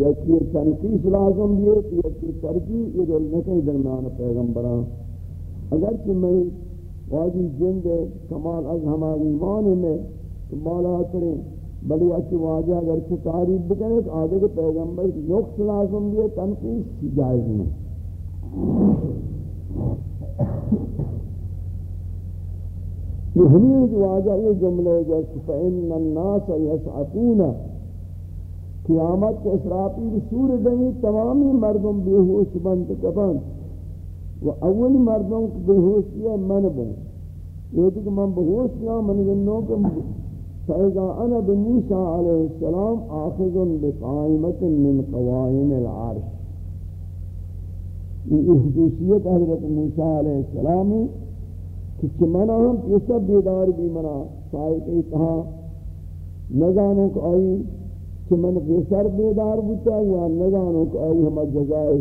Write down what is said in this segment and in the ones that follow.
یا کہ تنقیص لازم بھی ہے یا کہ ترجیح یہ دل نکے درمیان پیغمبران۔ اگرچہ میں واجی جند کمال از ہماری ایمان میں تو بالا کریں بلی اچھی واجہ اگر سے تعریف بکنے تو آدھے کے پیغمبر نقص لازم بھی ہے، تنقیص جائز نہیں۔ یہ ہمیں جو واجہ، یہ جملے جو فَإِنَّ النَّاسَ يَسْعَقُونَ قیامت کے اسرافی سور دنی تمامی مردم بیہوش بند کبند و اول مردوں کو بہوشی من بن۔ یہ کہ من بہوش یا من جنوں کہ فإذا أنا بموسى عليه السلام آخذ بقائمة من قوائم العرش۔ یہ حدوثیت حضرت موسیٰ علیہ السلام کہ چمنا ہم پیسا بیدار بھی منا سائے کئی کہا نگانوں کو آئی چمن پیسر بیدار بتا یا یعنی نگانوں کو آئی ہمیں جزائے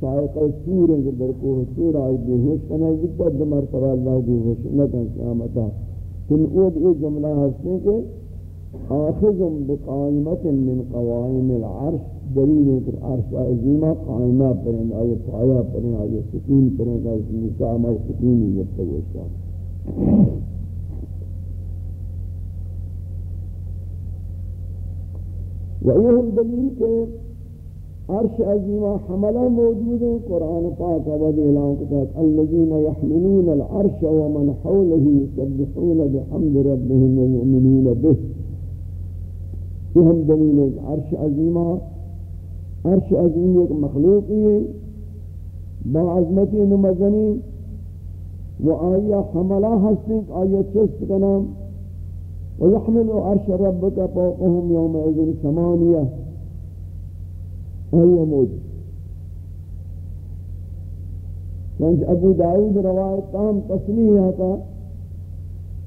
سائقہ سور ہیں در کو سور آئی بے ہوش کنا جتا دو مرتبہ اللہ بے ہوش نکن قیامتا۔ تن اود یہ جملہ ہستے کہ آخذم بقائمت من قوائم العرش، دلیل ہے کہ عرش عظیمہ قائمہ پریں آئے پایا پریں آئے سکین پریں آئے سکین پرین آئے سکین موسیٰ ہمارے سکینی جب توشتا وہی دلیل کہ عرش عظیمہ حملہ موجود ہیں قرآن پاک عبد اعلان کے تحت الذین یحملون العرش ومن حوله يسبحون بحمد ربهم ويؤمنون به یہ ہم دلیل ہے عرش عظیمہ، عرش عظیم ایک مخلوق ہے، با عظمتی نمزنی و آیا حملہ ہستیں آیا چست کا نام ويحمل عرش ربك فوقهم يومئذ ثمانیہ وهي موجود چونچہ أبو داود روایت تام تصنیح آتا.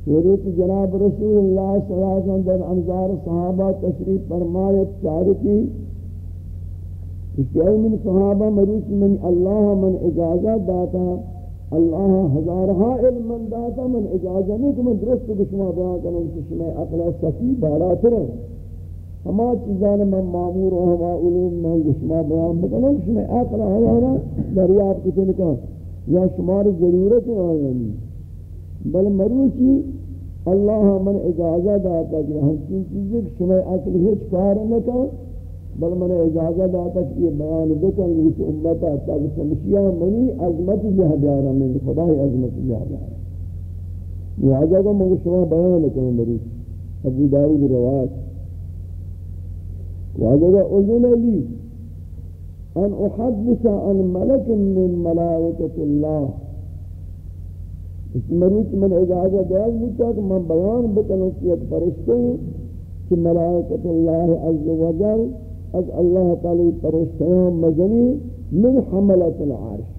حضرت جناب رسول اللہ صلی اللہ علیہ وسلم در انظار صحابہ تشریف فرمایت چارتی کے من صحابہ مروچ من اللہ من اجازت داتا. اللہ ہزارہا علم من داتا من اجازت نہیں کہ من درست بشما بیان کرنے کہ شما اقلا سکی بالا ترہ ہما چیزان من معمور و ہما علوم من گشما بیان بکنم شما اقل آیانا دریاب کتن کن یا شمار ضرورت آیانی بل مروچی اللہ من اجازت آتا کہ ہم چین چیزیں شما اقل ہیچ کار نکن بل من اجازت آتا کہ یہ بیان بکن اس امتا تاکہ سمشیہ منی عظمت جہ بیارا من خدا عظمت جہ بیارا لہذا کو من شما بیان کریں مروچی ابو داود روایت. وهذا أذن لي أن أحدث عن ملك من ملائكة الله. اس مریض من اجازت دیاز بتا کہ من بیان بکنوں کی ایک فرشتے کہ ملائکت اللہ عز و جل از اللہ تعالی فرشتیاں مزنی من حملت العرش.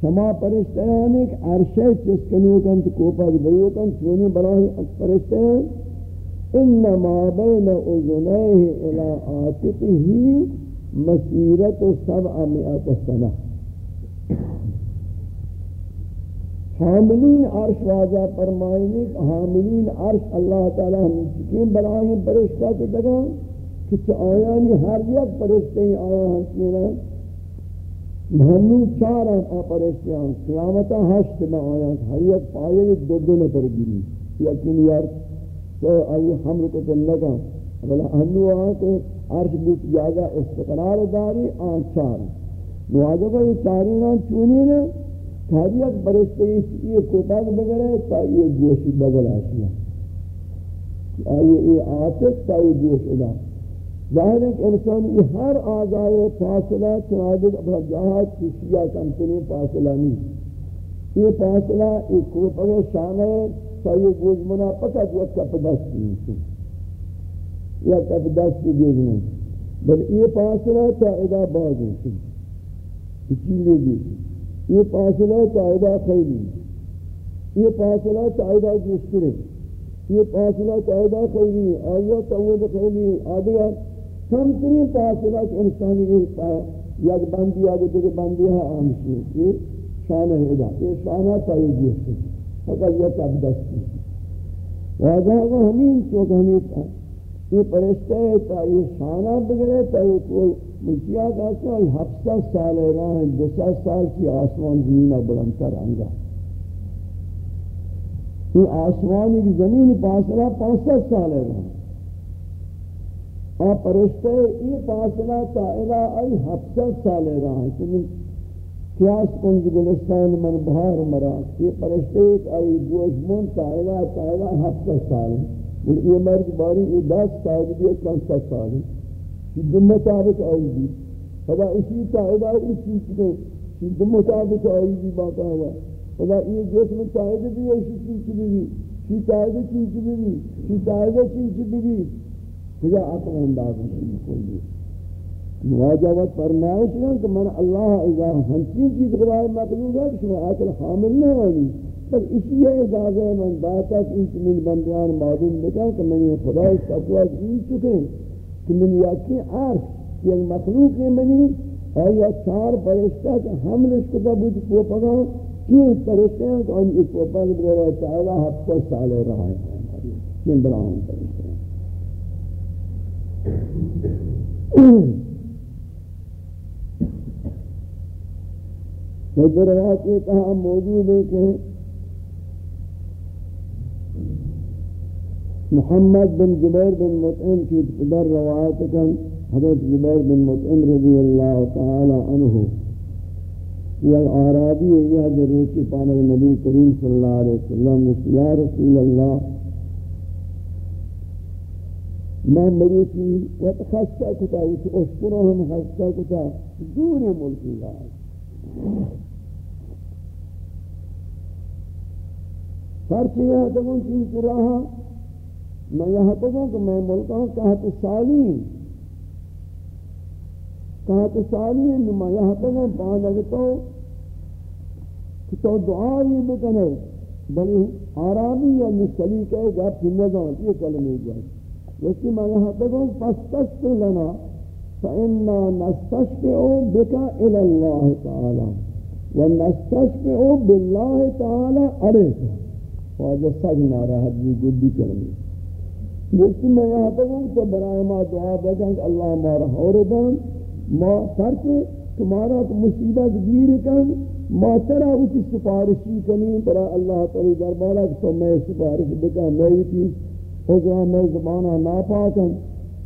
سما فرشتیاں ایک عرشے چسکنیو کن تو کوپا دیو کن، چونی براہی فرشتیاں انما بين اذنيه الى عاتقه مسيره 700 سنه حاملین عرش واجہ فرمائنی حاملین عرش اللہ تعالی ہم سکیم بلائیں پرشتہ کے دگا کہ آیانی ہر یک پرشتے ہی آیا ہم ہنسنے رہا مہنو چار آ پرشتے ہیں۔ قیامتہ ہشت میں آیا ہر یک پائے دو دو نفر گری یقین یار، تو آئی حمل کو چل لگا۔ بلا ہنو آن کے عرش بیت جاگا استقرار داری، آن چار۔ نوازہ کو یہ چاری نام چونی نے۔ ہر تاریخ برشتے یہ کوپاک بگرے تا یہ گوشی بگل آشیا آئیے، یہ آتک تا یہ گوش ادا۔ ظاہر ہے کہ انسان یہ ہر آزائے فاصلہ چنادک اپنا جہاز کشیہ کمتنی فاصلہ نہیں یہ فاصلہ ایک کوپاک شانہ سایه گوز منا فقط یک کپ دست نیست. یا کپ دست گوز منا بل یہ فاصلہ تا ادا باز ہے اچھی لے گی یہ فاصلہ تا خیلی. یہ فاصلہ تا ادا یہ فاصلہ تا خیلی. آیا تاود خیلی؟ آدھیا کم ترین فاصلہ کہ انسانی یک بندی آگے دیکھ بندی ہے آمشی یہ شانہ ادا یہ شانہ تا یہ جسکرے فقط یہ تب دستی واجہ وہ ہمیں چوک ہمیں یہ پرشتے تا یہ شانہ بگرے تا یہ کوئی مجھیا کہتا ہے ہفتہ سال راہ ہیں دو سال کی آسمان زمینہ بلندتر انگا یہ آسمانی کی زمین پاسلہ پانسٹھ سال راہ اور پرشتے یہ پاسلہ تا الہ ای ہفتہ سال راہ ہیں قیاس کنز گلستان من بہار مرا یہ پرشتے ایک آئی گوش من تا الہ ہفتہ سال ہیں اور یہ مرد باری یہ دس سال بھی کم ست سال کہ دم مطابق آئی بھی۔ خدا اسی تاہدہ اس چیز میں کہ دم مطابق آئی بھی باقا ہوا خدا یہ جسم تاہدہ بھی ایسی چیز بھی۔ بھی شی تاہدہ چیز بھی۔ بھی شی تاہدہ چیز بھی بھی۔ خدا عقل انداز ہے کوئی مواجہت فرمائش ہے کہ من اللہ اذا ہنچین چیز خدای مطلوب ہے کہ عقل حامل نہیں ہوئی بل اسی ہے اجازہ من باتا کہ انچ من بندیان معلوم بکا کہ من یہ خدا اس تقوی جی چکے کہ من یکی عرش یہ مخلوق ہے منی۔ آیا چار پرشتہ کہ حملش کتا بود کو پگا کیوں پرشتے ہیں کہ ان کی کو پگا بگرہ تعالی ہفتہ سال رہا ہے۔ کین براہم پرشتے دروات یہ کہا موجود ہے کہ محمد بن جبیر بن مطعم کی در روایت کن حضرت جبیر بن مطعم رضی اللہ تعالی عنہ۔ یہ آرابی ہے یہ دروچی پانک نبی کریم صلی اللہ علیہ وسلم یا رسول اللہ میں مریتی وتخصہ کتا اسکرهم خصہ کتا دور ملک اللہ پرچی ہے تو ان چیز رہا میں یہاں تو کہ میں ملکہ ہوں کہت سالی کہت سالی ہے میں یہاں تو کہ پانچ لگتا ہوں کہ تو دعائی بکنے بلی آرامی یا نسلی کہے گا پھر نظام یہ کلمہ جائے لیکن میں یہاں تو کہ لنا، فإنا نستشفع بك إلى الله تعالى ونستشفع بالله تعالى عليك وهذا سجن راحت بھی جی گڈی کرنی۔ لیکن میں یہاں تک ہوں تو برائے ما دعا بگن کہ اللہ مارا حوردن ما سرچے تمہارا مصیبت گیر کن، ما ترا اسی سفارشی کنی برا اللہ تعالی دربارہ کہ تو میں سفارش بکن میں بھی حضرہ میں زمانہ ناپاکن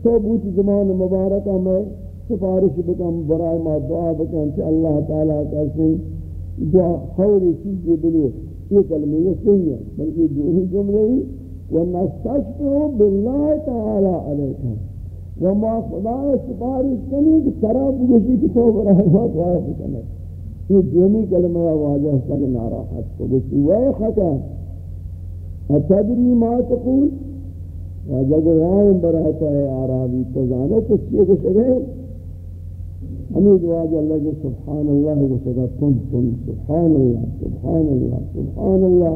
تو بوچ زمان مبارکہ میں سفارش بکن برائے ما دعا بکن کہ اللہ تعالی کا سن دعا خوری چیزی بلو۔ یہ کلمہ یہ صحیح ہے، بلکہ دو جملے ہی۔ ونستشفع بالله تعالى عليك وما خدا سفارش کنی کہ طرف گوشی کی تو برائے بات واقع کرنے یہ دومی کلمہ واجہ سک ناراحت کو گوشی وے خطا اتدری ما تقول؟ واجہ گوائیں براتا ہے آرابی تو جانے تو چیئے کو سکے حمید واج اللہ کے سبحان اللہ کو سکا تن تن سبحان اللہ سبحان اللہ سبحان اللہ۔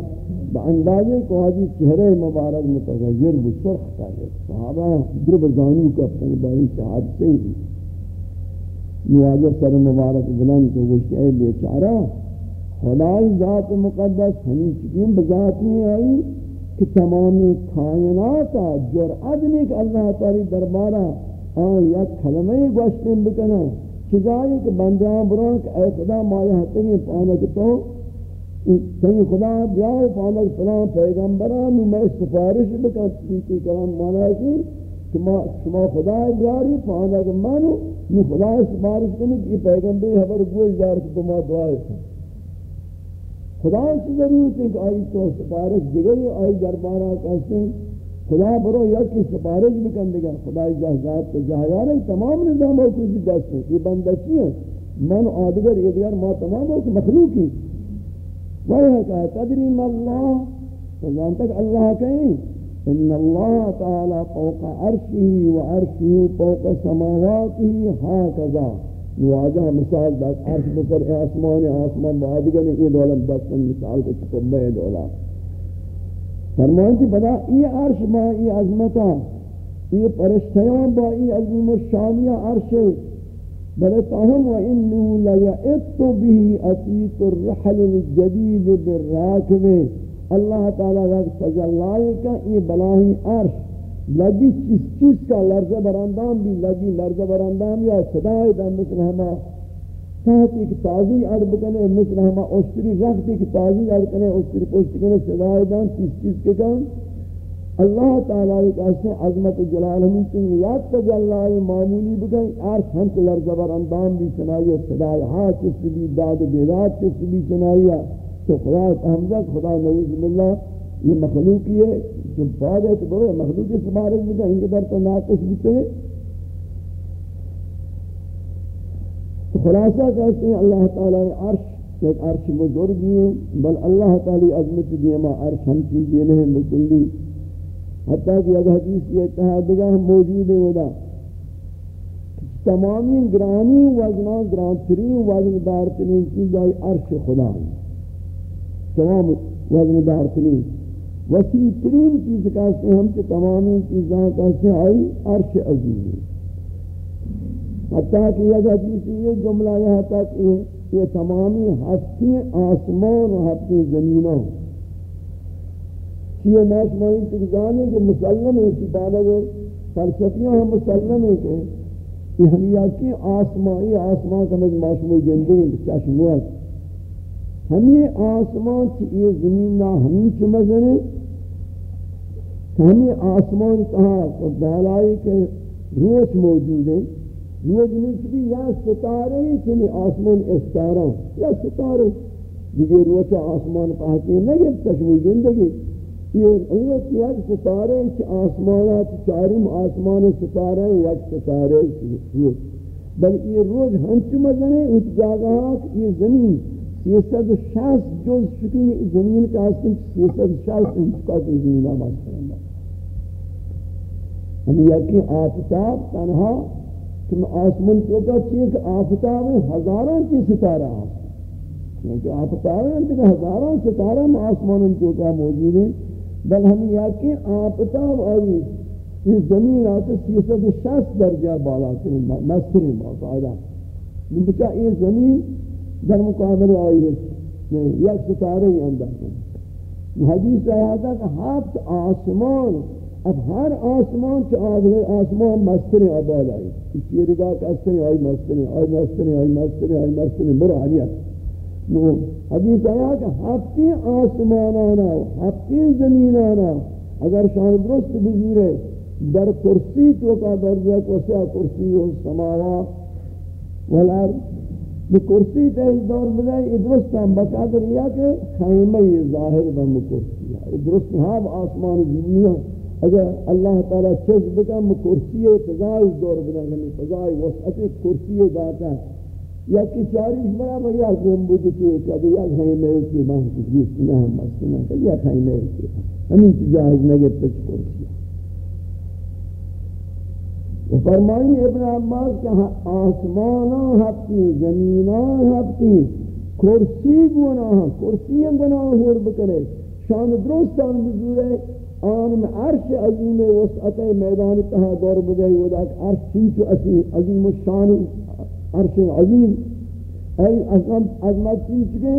باندازے کو حدیث چہرے مبارک متغیر بسرخ کا ہے۔ صحابہ درب زانو کا اپنے بائی شہاد سے ہی۔ نواجہ سر مبارک بلند کو گوشت اے بیچارہ، خدای ذات مقدس، ہمیں چکیم بذاتی آئی۔ کہ تمام کائنات جرعت نہیں کہ اللہ تعالی دربارہ آن یک کلمہ گوشتیں بکنا چیزایی کہ بندیاں بران کہ اے خدا مایا ہتے ہیں پانک تو صحیح خدا بیاو پانک فلان پیغمبران میں سفارش بکن. چیزی کلام مانا ہے کہ شما خدا بیاری پانک مانو یہ خدا سفارش کرنے کہ پیغمبر حبر گوش دار کہ تمہا دعائے خدا سے ضرورت ہے کہ آئی تو سفارش دیگئی، آئی دربارہ کہتے ہیں خدا برو یا کی سفارش بکن دیگا خدا جہزات تو جہیار ہے تمام نظام اور کچھ دست ہے، یہ بندہ بندشی ہے؟ من آدگر، یہ دیگر ما تمام اور مخلوقی وہی ہے کہا تدریم اللہ، تو جانتا کہ اللہ کہیں، ان اللہ تعالی فوق عرشی و عرشی فوق سماواتی، ہاکذا۔ نواجہ مثال بس عرش بکر، اے آسمان آسمان بعدگر نے یہ دولت بس مثال کو چکمہ دولت فرمانتی بدا، ای عرش با ای عظمتا، ای پرشتیان با، ای عظیم و عرش۔ بل تاہم، و انہو لیعت به اتیت الرحل الجدید بالراکب۔ اللہ تعالی یک تجلائی کا ای بلاہی عرش۔ لگی چیز چیز کا لرزہ براندام بھی لگی لرزہ براندام یا صدای دن مثل ہما تحت ایک تازی عرب کنے مثل ہما اشتری رخت ایک تازی عرب کنے اشتری پوشت کنے صدای دن چیز چیز کے کن. اللہ تعالیٰ ایک ایسے عظمت و جلال ہمیں چنگی یاد کا جلائی معمولی بگئی عرص ہم کو لرزہ براندام بھی چنائی صدای ہاتھ چیز بھی، داد بیداد چیز بھی چنائی تو خدا حمدہ خدا نویز باللہ یہ مخلوقی ہے جو بعد ہے تو بڑے مخلوقی سے بارک بھی کہیں گے در تو ناقص بھی تھے تو خلاصہ کہتے ہیں، اللہ تعالی عرش، ایک عرش بزرگی ہے، بل اللہ تعالی عظمت دیما عرش ہم چیزیں نہیں بکلی حتیٰ کہ اگر حدیث یہ اتحادگاہ ہم موجود ہے ودا تمامی گرانی وزنہ گرانترین وزن دارترین چیز آئی عرش خدا ہے تمام وزن دارترین وسیع ترین چیز کہتے ہیں ہم کے تمامی چیزاں کہتے ہیں آئی عرش عظیم حتیٰ کہ یہ حدیث یہ جملہ یہاں تک یہ تمامی ہفتی آسمان و ہفتی زمینوں یہ ناشمائی تک جانے کہ مسلم ہے کہ بالا گئے فلسفیاں ہم مسلم ہے کہ یہ ہم یکی آسمانی آسمان کا مجمع شموئی زندگی چشموت ہمیں آسمان کی یہ زمین نہ ہمیں چمزنے ہمیں آسمان کہا تو بالائی کے روچ موجود ہے روچ میں بھی یا ستارے چلی آسمان استارہ یا ستارے دیگے روچ آسمان کہا کہ نگے تشوی زندگی۔ یہ روچ یا ستارے چی آسمانات چارم آسمان ستارے یا ستارے چی روچ بلکہ یہ روچ ہنچ مزنے اس جاگہات ہاں یہ زمین سیسد شاس جز چکی زمین کا حسن سیسد شاس انچکا کی زمین آباد کرنا ہم یکی آفتاب تنہا تم آسمان کو کا چیئے کہ آفتاب ہزاروں کی ستارہ کیونکہ آفتاب ہیں کہ ہزاروں ستارہ میں آسمان کو کا موجود ہیں بل ہم یکی آفتاب آئی اس زمین آتے سیسد شاس درجہ بالا کریں مسترین باقاعدہ بچہ یہ زمین در مقابل آئی ہے یک ستارے ہی اندر حدیث آیا تھا کہ ہفت آسمان اب ہر آسمان چا آدھے آسمان مستر عباد آئی اس یہ رگاہ کہ استر آئی مستر آئی مستر آئی مستر آئی مستر برو حدیث نو حدیث آیا کہ ہفتی آسمان آنا ہفتی زمین آنا اگر شان درست بزیرے در کرسی تو کا درجہ کو سیا کرسی و سماوات والارض کرسی تے دور بدائی ادرست ہم بقادر یا کہ خیمہ ظاہر بم کرسی ہے ادرست ہاں آسمان زمین اگر اللہ تعالی چیز بکم کرسی فضائی دور بدائی یعنی فضائی وسعت کرسی داتا یا کہ چاریش بڑا بڑا گنبد کے کبھی یا خیمہ کی ماں کچھ نہ ہم مسئلہ یا خیمہ کی ہمیں جائز نہ گئے تچ کرسی فرمائی ابن عباس کہ ہاں آسمانا ہفتی زمینا ہفتی کرسی گناہ کرسی گناہ ہور بکرے، شان درستان بزورے، آن میں عرش عظیم وسعت میدان تہا دور بدے ودا عرش چیچو عظیم الشان عرش عظیم۔ ای عظمت چیچ کے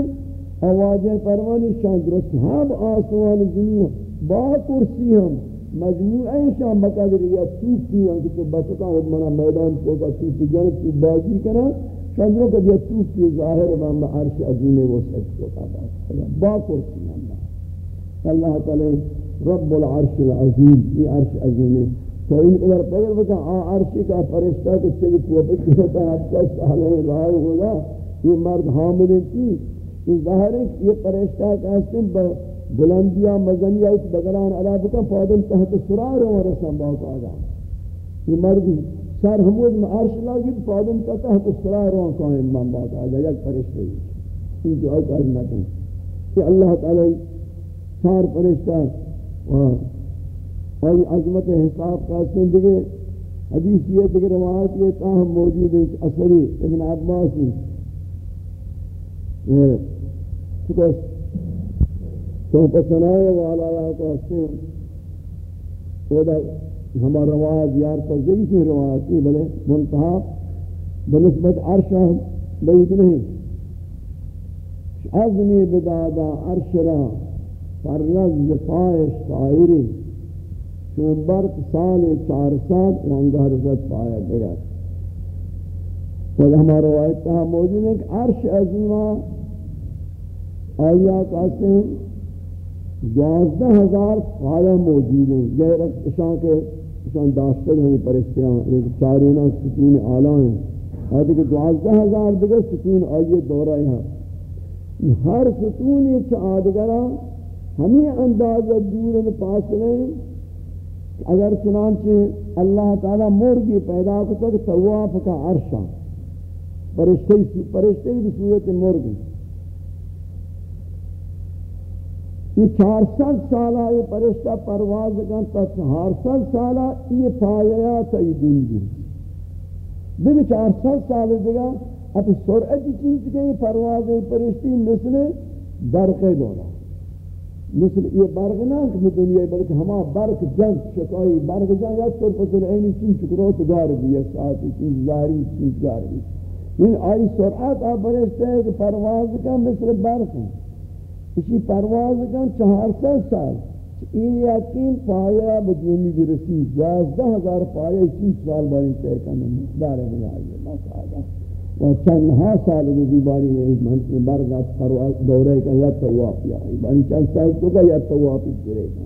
آواز فرمانی شان درست، ہم آسمان زمین، با کرسی ہم۔ مجموعہ شام مقدر یا توپی ہیں کہ تو بسکا ہو منا میدان کو کا توپی جنب تو بازی کرنا چندروں کا دیا توپی ظاہر امام عرش عظیم وہ سچ کو کا بات با کرسی اللہ اللہ تعالی رب العرش العظیم یہ عرش عظیم ہے تو ان قدر پیغل بکا آ عرش کا فرشتہ کہ چلی کو بکتا ہے آپ کا سالہ راہ ہوگا یہ مرد حامل تھی یہ ظاہر ہے یہ فرشتہ کہتے ہیں بلندیا مزنیا اس بگران علا بکا فادن تحت سرار و رسم باق آگا یہ مرد سر حمود میں عرش لاگید فادن تحت سرار و قائم من باق آگا یک پرشتے ہیں ان جو آئی کاری نہ کریں کہ اللہ تعالی سار پرشتہ اور عظمت حساب کا دیگے۔ حدیث یہ دیگے، روایت یہ تاہم موجود ہے اثری ابن عباسی شکر تو پسنائے والا یا تو حسین خدا ہمارا روایت یار پر جئی سے روایت کی بلے منتہا بنسبت عرش بیت نہیں۔ عظمی بدادا عرش را پر رز پائش طائری چون برق سال چار سال وانگا رزت پایا گیا۔ خود ہمارا روایت تہا موجود ہے کہ عرش عظیمہ آیا کہتے ہیں۔ دوازدہ ہزار پایا موجود ہیں۔ غیر اشان کے اشان داشتہ ہیں پرشتیاں ایک چارینا سکین آلہ ہیں۔ آتے کہ دوازدہ ہزار دیگر سکین آئیے دورہ یہاں۔ ہر ستون ایک آدگرہ ہمیں اندازہ دور ان پاس لیں۔ اگر چنانچہ اللہ تعالی مرگی پیدا کو تک تواف کا عرشہ پرشتے پرشتے کی صورت مرگی۔ یہ چار سال سالہ یہ پرشتہ پرواز کن تا چار سال سالہ یہ پایا تا یہ دین دی دیکھ چار سال سالہ دیگا اب سرعت چیز کے یہ پرواز پرشتی مثل برق دورا مثل یہ برق نہ کہ دنیا بلکہ ہما برق جنگ، شکائی برق جنگ یا طور پر اینی چین چکرو دار بھی ہے ساتھ چیز، ظاہری چیز دار بھی۔ یعنی آئی سرعت آپ برشتے ہیں کہ پرواز کا مثل برق۔ ہے اسی پرواز کا چہار سال. سال این یقین پایا بدونی بھی رسید دوازدہ ہزار پایا چیز سال باری طے کرنے مقدار میں آئیے مقادہ و چندها سال دی باری من برگا پرواز دوره کا یا طواف یا باری چند سال تو کا یا طواف کرے گا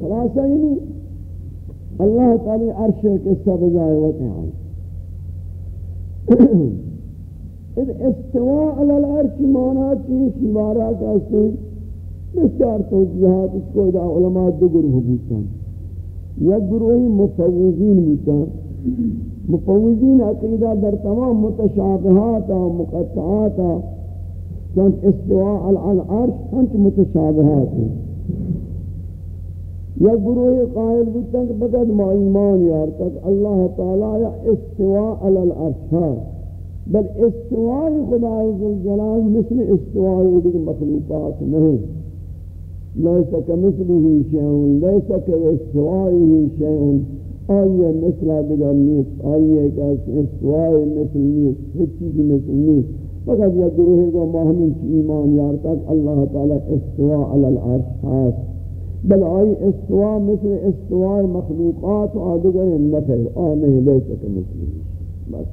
خلاصہ یعنی اللہ تعالی عرش کے سب جائے ہوتے ہیں۔ اذ استواء علی العرش مانا کی شمارہ کا سن بسیار توجیحات اس کو ادا علماء دو گروہ بوتاں یک گروہی مفوضین بوتاں مفوضین عقیدہ در تمام متشابہات و مقطعات چند استواء علی العرش چند متشابہات ہیں۔ یک گروہ قائل بوتاں کہ بقد ما ایمان یار تک اللہ تعالی یا استواء العرش بل استواء خدا عزالجلال مثل استواء دیکھ مخلوقات نہیں. ليس كمثله شيء ليس كاستوائه شيء آئیے مثلا دیگر نیست، آئیے کہ استوائی مثل نیست ہر چیز مثل نیست. فقط یہ گروہ کو مہمین کی ایمان یار تک اللہ تعالی استواء علی العرش خاص بل آئی استواء مثل استواء مخلوقات و آدگر نفر آنے لیسا کمثلی بس.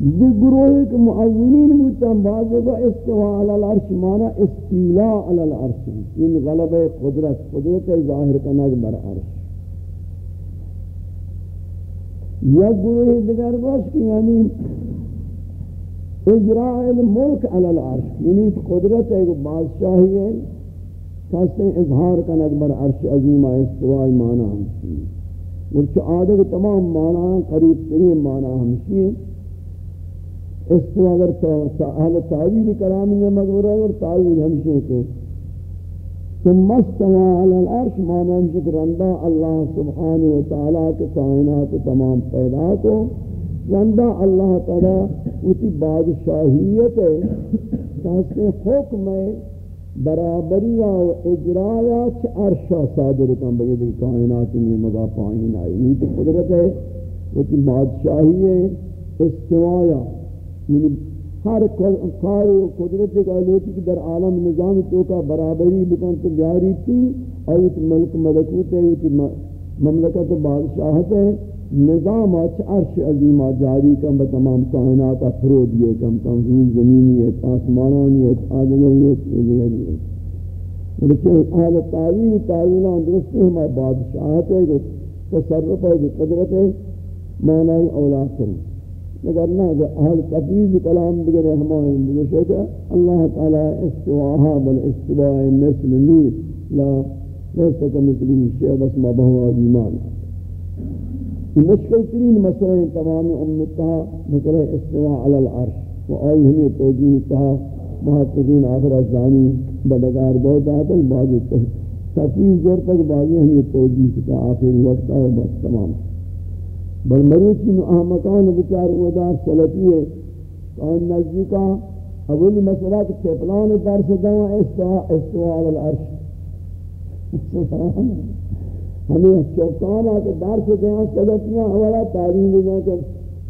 دی گروہ کے معاونین ہوتاں بعض کو استواء علی العرش مانا استیلاء علی العرش. ان غلب قدرت قدرت ظاہر کنگ بر عرش. یا گروہ دیگر باش کہ یعنی اجراء الملک علی العرش. یعنی قدرت ایک بادشاہی ہے. کہتے اظہار کنگ بر عرش عظیمہ استواء مانا ہمشی. ورچہ آدھے کے تمام مانا قریب ترین مانا ہمشی اس اگر اہل تعویل کلامی میں مغبور ہے اور تعویل ہمشہ کے ثم استوى على العرش مانا ہمشہ رندہ اللہ سبحانہ وتعالی کے کائنات تمام پیدا کو رندہ اللہ تعالی اسی بادشاہیت ہے کہ حکم ہے برابری و اجرایا چھ عرشہ صادر کم کن بگید کائنات میں مگا پائین آئی یہ تو قدرت ہے اسی بادشاہی ہے، استوایا یعنی ہر کار و قدرت کا لوٹی کی در عالم نظام تو کا برابری بکن تو جاری تھی ایت ملک ملکوت ہے ایت مملکت بادشاہت ہے۔ نظام اچھ عرش عظیمہ جاری کم بتمام کائنات افرود یہ کم تنظیم زمینی ہے آسمانانی ہے آدگری ہے دیگری ہے۔ لیکن اہل تعویل تعویلان درستی ہمارے بادشاہت ہے تصرف ہے قدرت ہے معنی أولاد کریں۔ مگر نہ کہ اہل تفویض کلام دیگر ہمائیں بگوشے کہ اللہ تعالی استواہا بل استواہ مثل لی لا لیسا کمثلی شیع بس ما بہوا ایمان۔ مشکل ترین مسئلہ ہیں تمام امتہا مسئلہ استواہ علی العرش و آئی ہمیں توجیہ تہا محققین آخر ازانی بدگار بہت آتل بعضی تفویض زور تک بعضی ہمیں توجیہ تہا آخر وقت آئے بس تمام۔ بل مروچی مکان بچار ادا سلطی ہے۔ کان نزدیکا اولی مسئلہ کہ چپلان درس دوا استوا استوا علی العرش۔ ہمیں چوکانا کہ درس دوا سلطیاں اولا تعلیم دیا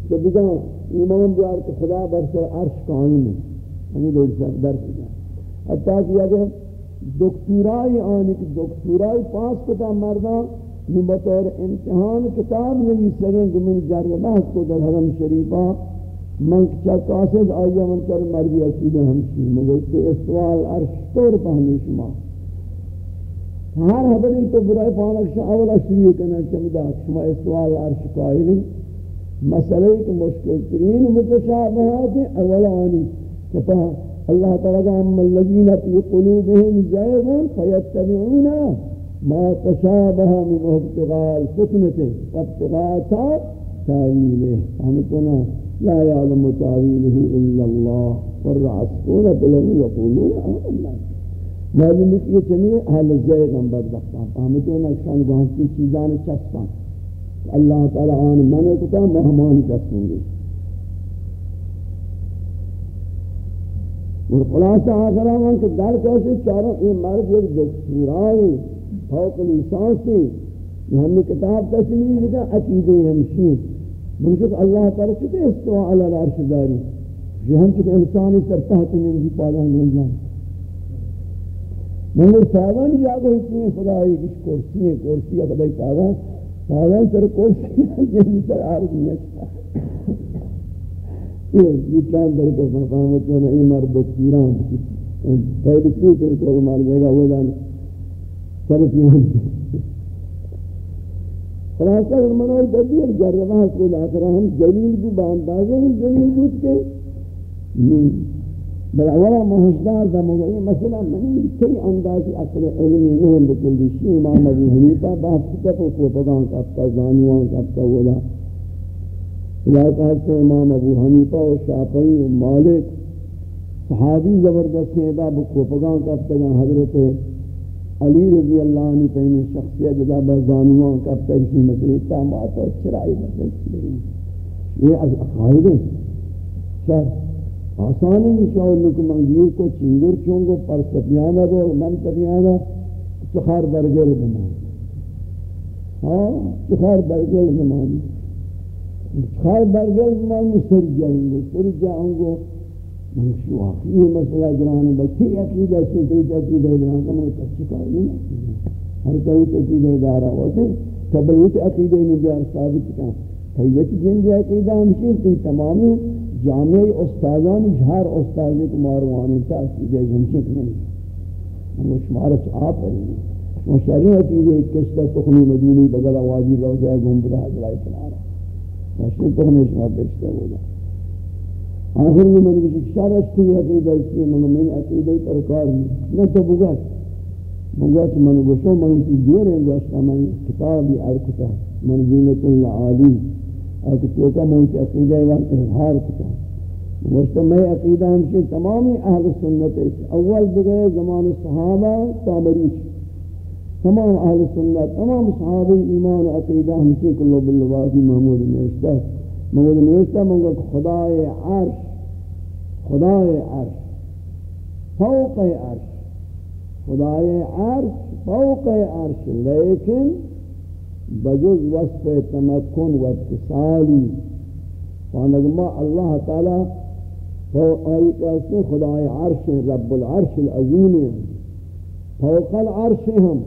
کہ بگا ایمان بیار کہ خدا برسر عرش قائم ہے۔ ہمیں دور سے درس جائے حتیٰ کہ اگر دکتورائی آنی کہ دکتورائی پاس کتا مردان یہ بطور امتحان کتاب نوی سگیں کہ من جاری بحث کو در حرم شریفہ من کچا قاسد آئیا من کر مرگی اکیدہ ہمشی، مگر سے استوال عرش طور پہنے شما ہر حبری تو برائے پانک شاہ شاول اشریع کنا چمدہ شما سوال عرش قائلی مسئلہ کی مشکل ترین متشابہات ہیں اولا آنی کہ پہا اللہ تعالی کہا اما الذین اپی قلوبہم زیغ فیتبعونا ما تشابہ من ابتغاء الفتنة وابتغاء تاویلہ ہم کنا لا یعلم تاویلہ الا اللہ والرعصون بلہو وقولون آمنا. معلوم ہے کہ چنی اہل زیغن بدبختان. ہمتنا شان گوہنسی چیزان چسپان اللہ تعالی آن منع کتا مہمان چسپوں گے اور خلاصہ آخر آمان کہ در کیسے چاروں یہ مرد ایک دکتورائی فوق لیسانسی یہ ہم نے کتاب تسلیم لکھا عقیدے ہمشین منشک اللہ تعالی چکے استوا علی العرش داری؟ یہ ہم چکے انسانی سر تحت ننجی پادا نہیں جان میں نے فائدہ نہیں جاگو اتنی خدا ہے کچھ کرسی ہے کرسی ہے خدای پادا پادا سر کرسی ہے یہ سر عرض نہیں یہ چاند در کو مقامت میں نہیں مرد پیران پہلے کیوں کہ کو مار جائے گا، وہ جان سب پیران خلاصہ منور تدبیر جربہ کو داخرہ ہم جلیل کو باندازے ہیں جلیل بود کے۔ بل اولا محشدار دا مگئی مثلا منی کئی اندازی اصل علمی نہیں بکل شیع امام ابو حنیفہ بحث کتا کو پگان کفتا زانیان کفتا ولا. علاقہ سے امام ابو حنیفہ و شافعی و مالک صحابی زبردست ہیں، دا بکو پگاں کب حضرت علی رضی اللہ عنہ پہنے شخصیت دا بزانوان کب تک اسی مسئلے تامات و چرائی مسئلے یہ از اقائد ہیں۔ شاید آسانی کی شاور لکم انگیر کو چنگر چونگو پر سفیانہ دو، من سفیانہ چخار برگر بمان ہاں چخار برگر بمان خیر برگل من سر جائیں گے، سر جائیں گے۔ من شو یہ مسئلہ گران ہے بچے عقیدہ سے تو عقیدہ گران کا مطلب میں کچھ کار نہیں ہر کوئی عقیدہ دارا ہوتے قبل یہ عقیدہ نے بیان ثابت کیا۔ تیوت جن جو عقیدہ ہمشی تی تمام جامع استادان ہر استاد کو ماروانی تا عقیدہ ہمشی نہیں ہم شمارت آپ ہیں وہ شریعت یہ کشتہ تخمی مدینی بغل آوازی روزہ گمبرہ جلائی کنارہ ماشین تو ہمیں شما بیشتر ہوگا آخر میں میں نے کچھ شرط کی عقیدہ اس لیے میں نے عقیدہ پر کار نہ تو بگت بگت میں نے گوشو میں نے دیر ہے گوشتا میں کتابی ارکتا من زینت اللہ عالی. اور کتوکا میں نے عقیدہ وقت اظہار کتا گوشتا میں عقیدہ ہمشہ تمامی اہل سنت اول بگئے زمان صحابہ تامریش تمام اہل سنت، تمام صحابی ایمان و عقیدہ ہمشی کلو باللواسی محمود نوشتہ محمود نوشتہ منگو خدای عرش خدای عرش، فوق عرش۔ خدای عرش فوق عرش، لیکن بجز وصف تمکن و اتصالی۔ فانگما اللہ تعالی فوق آئی خدای عرش رب العرش العظیم فوق العرش ہم۔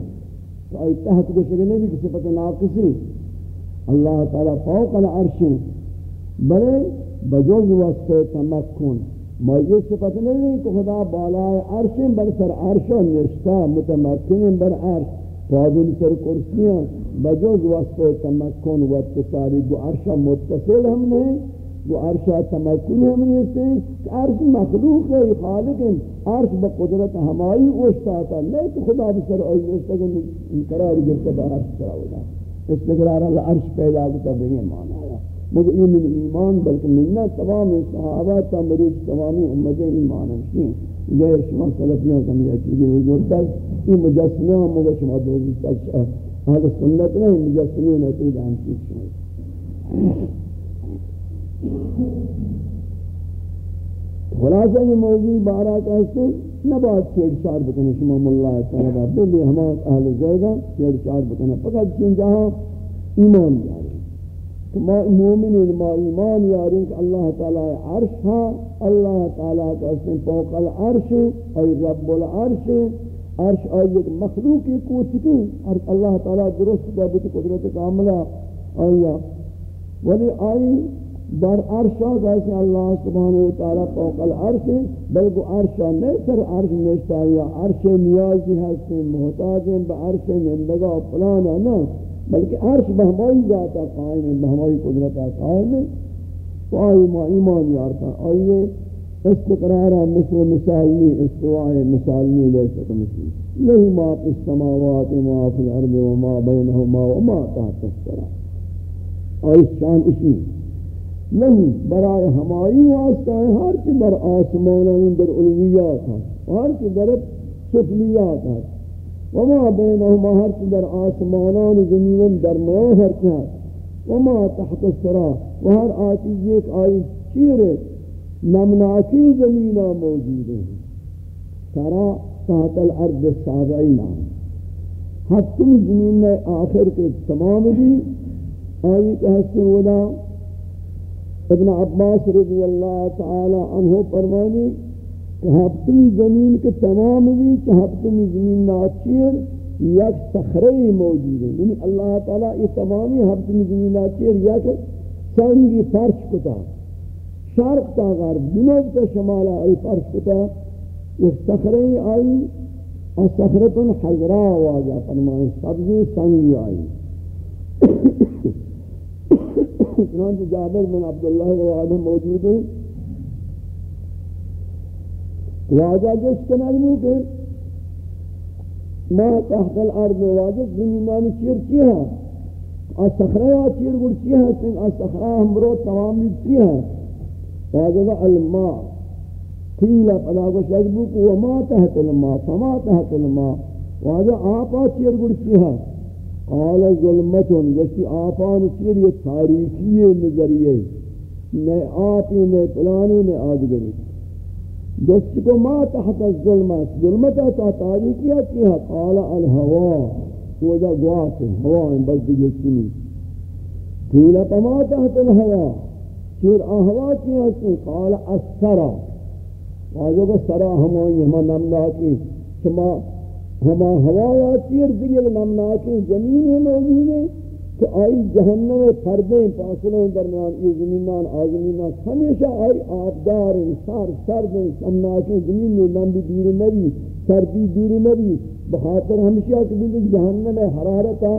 تو ای تحت کو شکل نہیں کہ صفت ناقصی۔ اللہ تعالی فوق العرش بلے بجوز وقت تمکن۔ ما یہ صفت نہیں کہ خدا بالائے عرش بل سر عرش نشتا متمکن بر عرش۔ فاضل سر کرسیاں بجوز وقت تمکن و اتصالی گو عرش متصل ہم نہیں وہ عرش تمکن ہم نہیں سے کہ عرش مخلوق ہے خالق ہے عرش بقدرت ہماری اوشتاتا نہیں کہ خدا بسر اوئی اوشتاتا انقرار گرتا با عرش کرا ہوگا استقرار اللہ عرش پیدا کتا بہی مانا ہے مگر یہ من ایمان بلکہ منہ تمام صحابہ تا تمریج تمامی امت ایمان ہمشین غیر شما صلفیوں کا میرا چیزی حضور تک یہ مجسمہ ہم مگر شما دوزی تک حال سنت نہیں مجسمہ نتیجہ ہم چیز شما. خلاصہ یہ موضوع بارہ کہتے نہ بات چھیڑ چار بکنے شما اللہ تعالیٰ بلی ہما اہل زیدہ چھیڑ چار بکنے. فقط چین جہاں ایمان جارے ما مومن ما ایمان یارین کہ اللہ تعالی عرش ہا اللہ تعالی کا اسم فوق العرش ای رب العرش. عرش ای ایک مخلوق کو چکی اللہ تعالی درست دا بیت قدرت کاملہ آیا ولی آئی در عرشا کہتے اللہ سبحانہ وتعالی فوق العرش بلکہ عرشا نہیں سر عرش نشتا یا عرش نیازی ہستے محتاجیں با عرش نندگا پلانا نا بلکہ عرش بہمائی ذاتا قائم ہے بہمائی قدرتا قائم. ہے تو آئی ما ایمان یارتا. آئیے استقرارا مثل مثالی استوائی مثالی لے سکتا مثل لہی ما فی السماوات، ما فی الارض وما بینہما وما تحت السرا آئی شان اسی. نہیں برائے ہماری واسطہ ہے، ہر چی در آسمانا در علویات ہے، ہر چی در سفلیات ہے۔ وما بينهما هرچ در آسمانان زمین در میں ہرچ ہے۔ وما تحت السرا و ہر آتیز ایک آئی چیر نمناکی زمینہ موجود ہے۔ سرا تحت الارض السابعین حتم زمین آخر کے تمام بھی آئی کہ ودا ابن عباس رضی اللہ تعالی عنہ فرمانی کہ ہفتمی زمین کے تمام بھی، کہ ہفتمی زمین ناچیر یک سخرے موجود ہیں۔ یعنی اللہ تعالیٰ یہ تمامی ہفتمی زمین ناچیر یک سنگی فرش کتا، شرق تا غرب، جنوب تا شمالا ای فرش کتا۔ یک سخرے آئی، اور سخرتن حضرہ واجہ فرمائیں سبزی سنگی آئی۔ چنانچہ جابر بن عبداللہ روایہ موجود ہیں۔ واجہ جس کے نظمو کہ ما تحت الارض واجہ زمینانی چیر چی ہے؟ اور سخرہ چیر گڑ چی ہے؟ سن اور سخرہ ہم برو تمامی چی ہے؟ واجہ الماء۔ قیل پدا کو شکبو کو وما تحت الماء، فما تحت الماء۔ واجہ آپا چیر گڑ چی ہے؟ قال ظلمتن جیسی آپان چیر یہ تاریخی نظریے، نئے آپی، نئے پلانی، نئے آدگری. جس کو ما تحت الظلمت ظلمت تا تاریکیہ کیا قال الہوا، وہ جا گواس ہے ہوا ہے بس دیگے چنی قیل ما تحت الہوا چیر آہوا کیا کی قال السرا. واجہ کو سرا ہمائی، ہما نمناکی شما ہما ہوا یا چیر دیگے نمناکی زمین موجود ہے کہ آئی جہنم پردیں پاسلیں درمیان یہ زمینان آزمینان ہمیشہ آئی آبدار سار سرد سمناکیں زمین میں لمبی دور نبی، سردی دور نبی، بخاطر ہمیشہ کبھی بھی جہنم حرارتا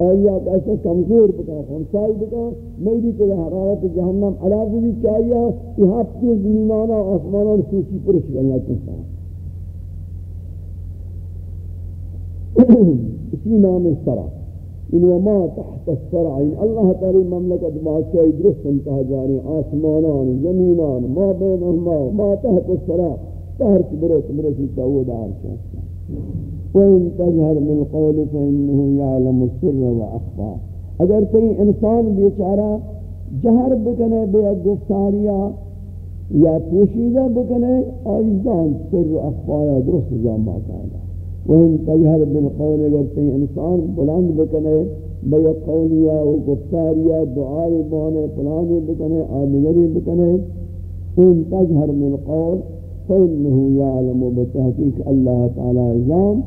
آیا کیسے کمزور بکا، خونسائی بکا، میری کہ حرارت جہنم علاقی بھی چاہیے، یہ ہفتے زمینانا آسمانان سوچی پرش گیا کسا اسی نام طرح إن وما تحت السرع. إن اللہ تعالی مملکت بادشاہی درست انتہا جاری آسمانان زمینان ما بینہما ما تحت السرع. تحت برس برسی تاود عرشا وَإِن تَجْهَرْ مِنْ قَوْلِ فَإِنَّهُ يَعْلَمُ السِّرَّ وَأَخْفَى. اگر کئی انسان بیچارہ جہر بکنے بے گفتاریا یا پوشیدہ بکنے آئیزان سر اخفایا درست زمان باقاعدہ وہم تجہر بالقول اگر تی انسان بلند بکنے بے قولیا و گفتاریا دعائی بانے پلانے بکنے آدگری بکنے ان تجہر بالقول فإنه يعلم بتحقیق اللہ تعالی ازام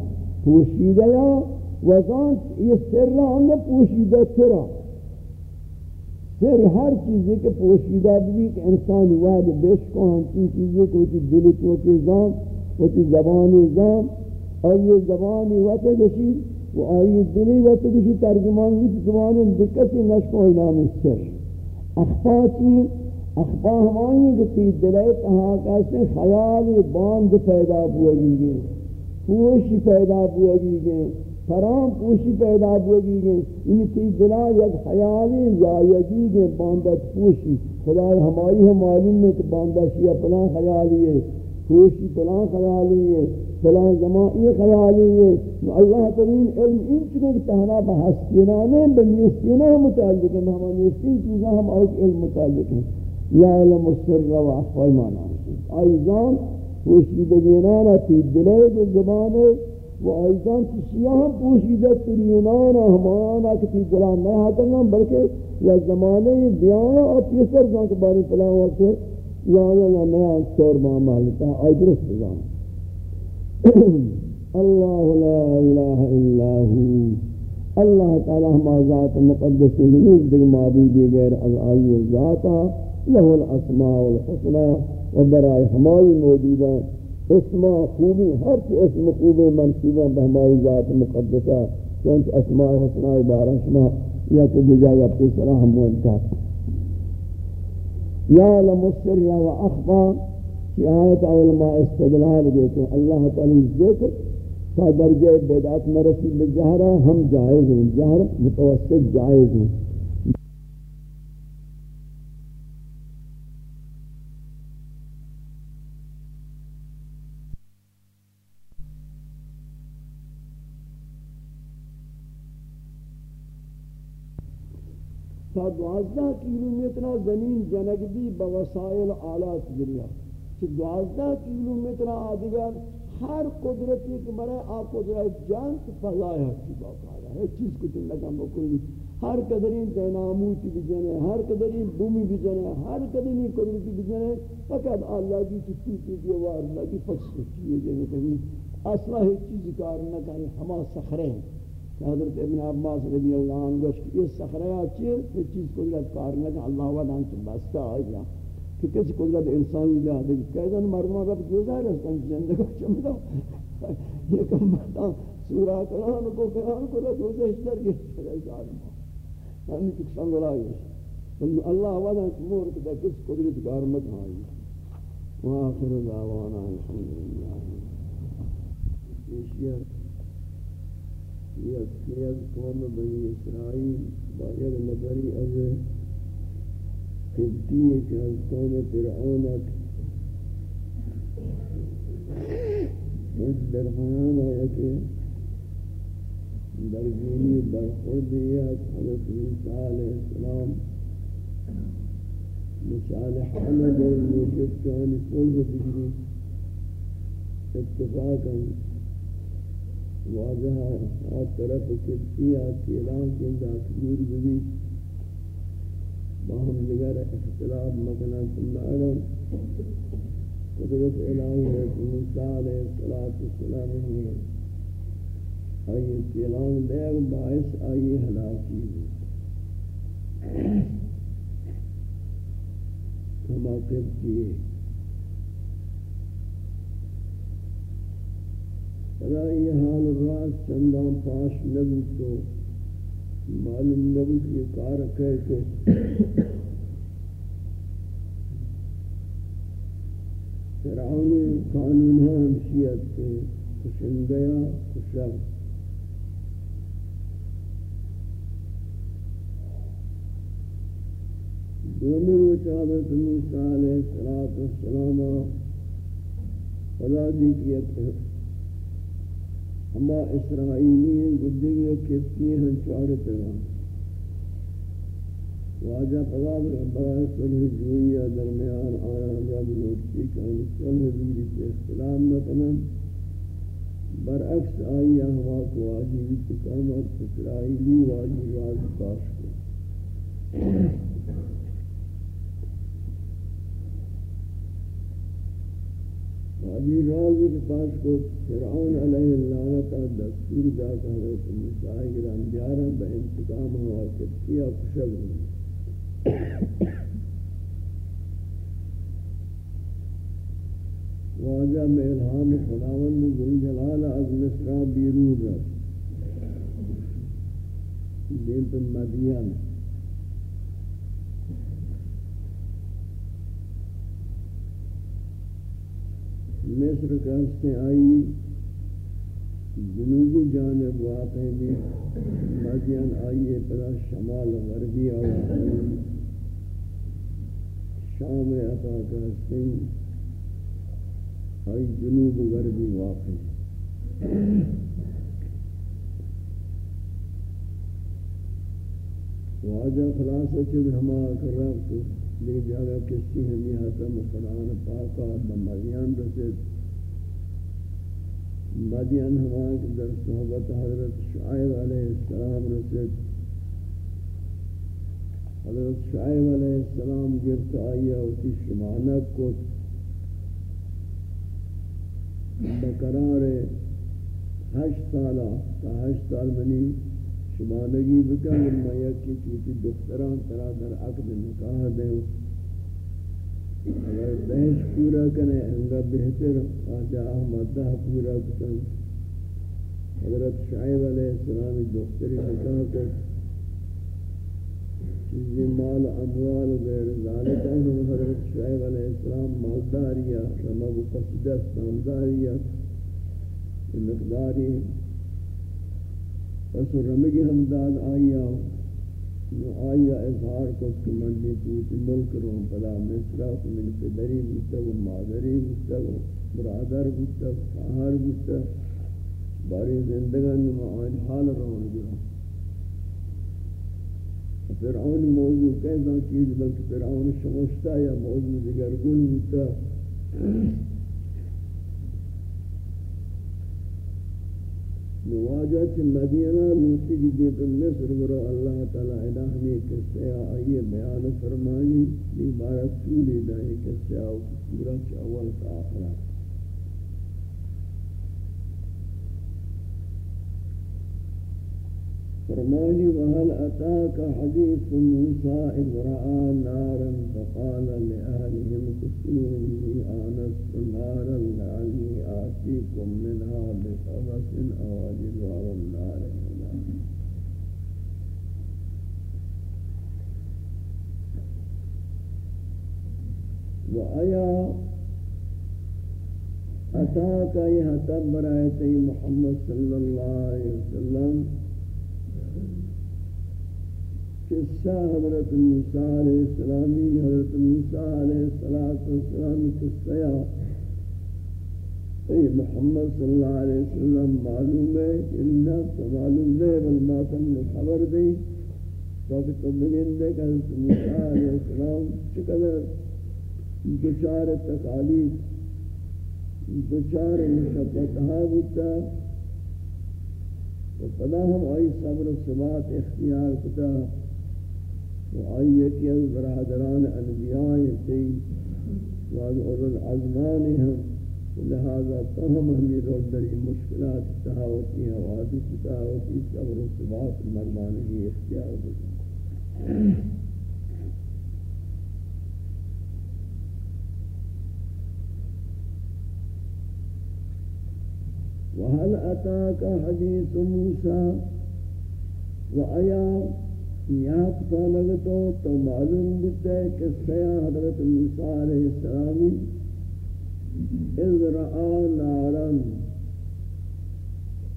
پوشیدہ یا وزان یہ سر ہم پوشیدہ سرہ سر ہر چیزی کے پوشیدہ بھی کہ انسان وعد بیش کو ہم چیزی کو دلی تو کے زان وہ زبانی زان آئی زبانی وقت گشید و آئی دلی وقت گشید ترجمان گشید زبانی دکتی نشکو نام سر اخفا چیز اخفا ہمانی گتی دلائی تہا کیسے خیال باند پیدا بوگی گئے، پوشی پیدا بوگی گئے فرام پوشی پیدا بوگی گئے، ان تی دلا یک خیالی زائیگی گئے باندت پوشی خدا ہماری ہم معلوم ہے کہ باندت شیعہ پلان خیالی ہے، پوشی پلان خیالی ہے فلان زمان یہ خیالی ہے. اللہ ترین علم ان چکے کہ تہنا بحسینانے بمیستینہ متعلق ہیں ہم نیستین چیزاں ہم آئیت علم متعلق ہیں یا علم السر و اخوائی مانا آئیزان پوشیدگینانا تی دلے کے زبانے و آئیزان چیزاں ہم پوشیدہ ترینانا ہمانا کتی دلان نہیں آتا بلکہ یا زمانے دیانا اور پیسر جان کے باری پلا وقت یا یا نیا سور چور معامل تا آئی درست جان الله لا إله إلا هو. الله تعالى ما ذات مقدس نیز دیگر معبود غیر از آئی ذات له الاسماء الحسنى و برای ہمائی موجودہ اسما خوبی ہر چی اسم خوب منصوبہ بہمائی ذات مقدسہ چونچ اسماء حسناء عبارت ما یا تو جا یا پیسرا ہم انتہا یعلم السر و کی آیت علماء استدلال دیتے ہیں اللہ تعالی ذکر تا درجہ بیدات مرسی بجہرہ ہم جائز ہیں، جہر متوسط جائز ہیں۔ تا دوازدہ کلومیتر زمین جنگ بھی بوسائل آلات ذریعہ۔ کہ دوازدہ کلومیتر آدگر ہر قدرتی کہ مرے آپ قدرت جانت فضائے حقی باقا ہے چیز کو تم لگا بکلی ہر قدرین دیناموتی بجنے ہر قدرین بومی بجنے ہر قدرین قدرتی بجنے فقط اللہ کی چکی کی دیوار اللہ کی پس چیئے جنے کبھی اصلا ہی چیز کار نہ کہیں ہما سخرے ہیں۔ کہ حضرت ابن عباس رضی اللہ عنہ گوشت یہ سخریات چیئے یہ چیز قدرت کار لگا اللہ وعد ہم سے بستا آئیا کہ کسی قدرت انسانی لیا دیکھ کہتا مرمان رب جوزہ رستا زندگا چمتا یہ کم بتا سورہ قرآن کو قرآن کو جوزہ اشتر کے اشتر ظالم ہمیں کچھ سنگلا ہے۔ اللہ وعد ہم سے مور کتا کس قدرت کار مت آئی ہاں جی۔ وآخر دعوانا الحمدللہ۔ یہ یکی از قوم بنی اسرائیل، باید نبری از قبطی که از قوم فرعونت از درمیان آیا که در دینی برخوردیت حضرت موسیٰ علیہ السلام مصالحانه در موجب کانی صلح بگری اتفاقا واضح آت طرف کبتی آت اعلان کے انداز دور بھی باہم دیگر اختلاف مکنا ثم قدرت الہی ہے کہ موسیٰ علیہ السلام نے آئی اعلان دیگر باعث آئی حلاکی کما کبتی ہے فلا یہ حال راز چندان پاش نبی تو معلوم نبی کی کار کہہ کے فرعون قانون ہے ہمشیت سے کشندیا کشب دونوں چاہت موسیٰ علیہ السلام خدا دی کی ہما اسرائیلی ہیں گدگی و کفتی ہیں چار طرح واجہ پغاب برای صلح جوئی درمیان آیا رب لوٹتی کہ صلح دوری سے اختلاف نکنن برعکس آئی ہوا کو واجی تکامت اسرائیلی واجی راز پاش کو۔ ابھی راضی کے پاس کو فرعون علیہ اللعنت اور دستور دا کہ حضرت موسیٰ گرام جارا بہ انتقام ہوا کیا کشل واجہ میں الہام خداوند ذل جلال از مصر بیرون رس دین پر مدین مصر کا سے آئی، جنوبی جانب واقع بھی مدین آئیے پدا شمال غربی آئی شام عطا کا سن آئی، جنوب غربی واقع۔ واجہ خلاصہ چل ہما کر رہا تو لے جاگا کسی ہمی حتا مقرآن پاکا بمدیان رسید مدیان ہمان کے در صحبت حضرت شعائب علیہ السلام رسید حضرت شعیب علیہ السلام گفت آیا اسی شمانک کو۔ بقرار ہشت سالہ، تا ہشت سال منی۔ شمانگی بکن میں یکی چوتی دختران ترا در عقد نکاح دیں اگر بحث پورا کرنے انگا بہتر آجا احمدہ پورا کن حضرت شعیب علیہ السلام دختری نکاح کر چیزی مال اموال غیر ذالک انہوں حضرت شعیب علیہ السلام مالداریا رمب قصدہ سامداریا مقداری پس رمگی ہم داد آیا آیا اظہار کو کمندی پوچھ ملک رو پدا مصرہ کو من پدری بودتا و مادری بودتا و برادر بودتا و خواہر بودتا باری زندگان میں آئین حال رہن گرا فرعون موضوع کیسا چیز بلکہ فرعون شمشتا یا موضوع دیگر گل ہوتا چھ مدینہ لوٹی کی جیت مصر برا اللہ تعالی الہ میں کسے آئیے بیان فرمائی۔ عبارت چولی دائیں کسے آؤ پورا چاول کا آخرہ۔ فرماني وهل أتاك حديث موسى إذ رأى نارا فقال لأهلهم كسوا إني آنست نارا لعلي آتيكم منها بقبس أو أجد على النار. وأيا أتاك يهتب رأيتي محمد صلى الله عليه وسلم قصہ حضرت موسیٰ علیہ السلامی حضرت موسیٰ علیہ السلام قصہ اے محمد صلی اللہ علیہ وسلم معلوم ہے انہا تو معلوم دے بل ماتم نے خبر دی۔ تاکہ تو بگن دے کہ حضرت موسیٰ علیہ السلام چقدر دچار تقالیب دچار مشبتہا بودتا۔ تو پدا ہم آئی صبر و ثبات اختیار کتا۔ وآئیت از برادران انبیاء تی وآد اول العظمان ہم لہذا تہم ہمیں رو دری مشکلات تہاوتی ہیں وادی تہاوتی صبر و ثبات مرمانگی اختیار بکن وهل أتاك حديث موسى وأيام یاد پانگ تو تو معلوم بتا ہے کہ سیا حضرت موسیٰ علیہ السلامی اذ رآ نارن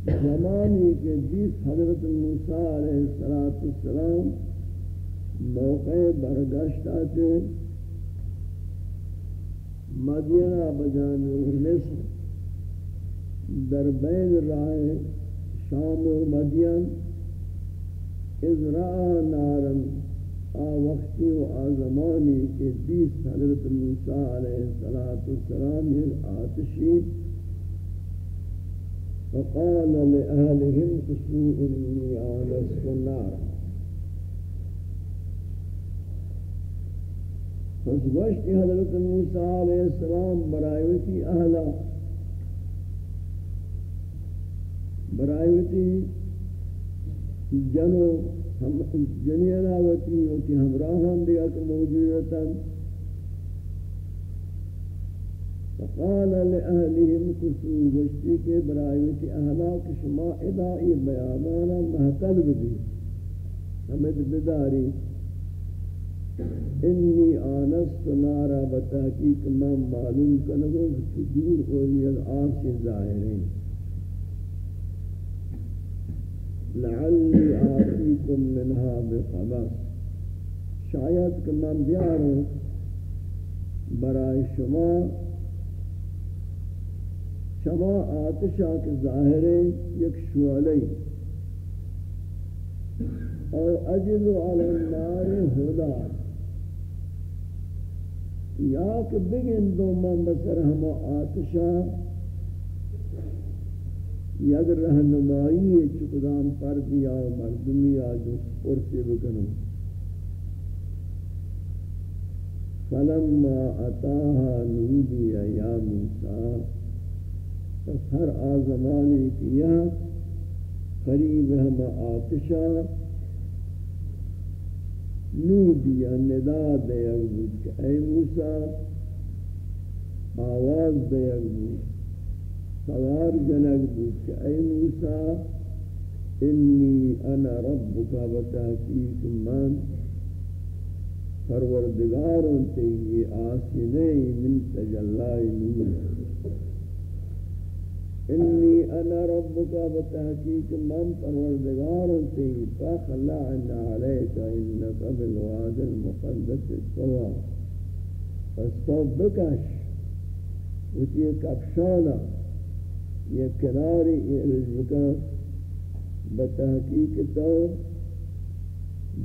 زمانی کے جیس حضرت موسیٰ علیہ السلام موقع برگشت آتے، مدینہ بجانب مصر در بین راہ شام و مدین ازرا نارن آ وقتی و آ زمانی کے بیس حضرت موسیٰ علیہ السلام ایک آتشی فقال لأهلهم قسوا إني آنست النار پس گوشتی حضرت موسیٰ علیہ السلام برائیوتی اہلا برائیوتی جنو ہم جنینا وتی ہوتی ہمراہان دیا کہ موجودتا۔ فقال لأهلهم كسوا وشتی کے برائیوتی اہلاک شما ادائی بیانانا محتل بدی ہمیں بداری۔ انی آنست نارا، بتحقیق میں معلوم کنگو، کہ دور ہوئی الآس ظاہرین لعلی آتیکم منها بخبر شاید کہ من بیاروں برای شما شما آتشا کے ظاہر یک شعلی اور اجل علی النار ہدا یا کہ بگن دو من بسر ہما آتشا یک رہنمائی چکدام پر دیا مردمی آج پرچے بکنو فلما اتاها نودي يا موسى فهر آزمانی کیا قریب ہم آتشا، نودی ندا دیگ بود کہ اے موسیٰ، آواز دیگ بود سوار جنگ بود کہ اے موسیٰ انی أنا ربک بتحقیق من پروردگاروں تے یہ آسینے من تجلائی نور. انی أنا ربک بتحقیق من پروردگاروں تے فخلعن علیک انکا بالواد المقدس سوا فستو بکش وچی کفشانا یہ کناری یہ رجبکا بتحقیق تو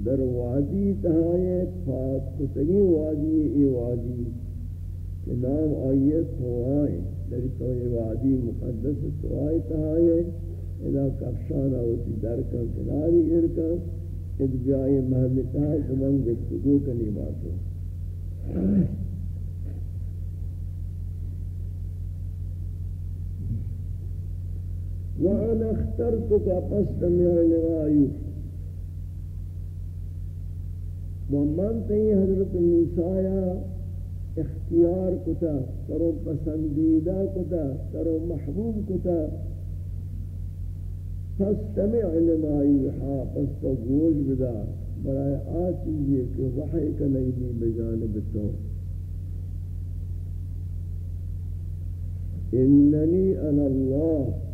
در وادی تہائے پاک کتگی وادی ای وادی کہ نام آئیے توائے در تو ای وادی مقدس توائے تہائے ادا کفشانا ہوتی در کن کناری ارکا ادبیائی محلتہ کمان گفتگو کنی باتو وَأَنَا اخْتَرْتُكَ فَاسْتَمِعْ لِمَا يُوحَى ومن تی حضرت موسیٰ اختیار کتا، کرو پسندیدہ کتا، کرو محبوب کتا. فاستمع لما یوحا پس تو گوش بدا برای آ چیزی کہ وحی کنیدی بجانب تو. اننی انا اللہ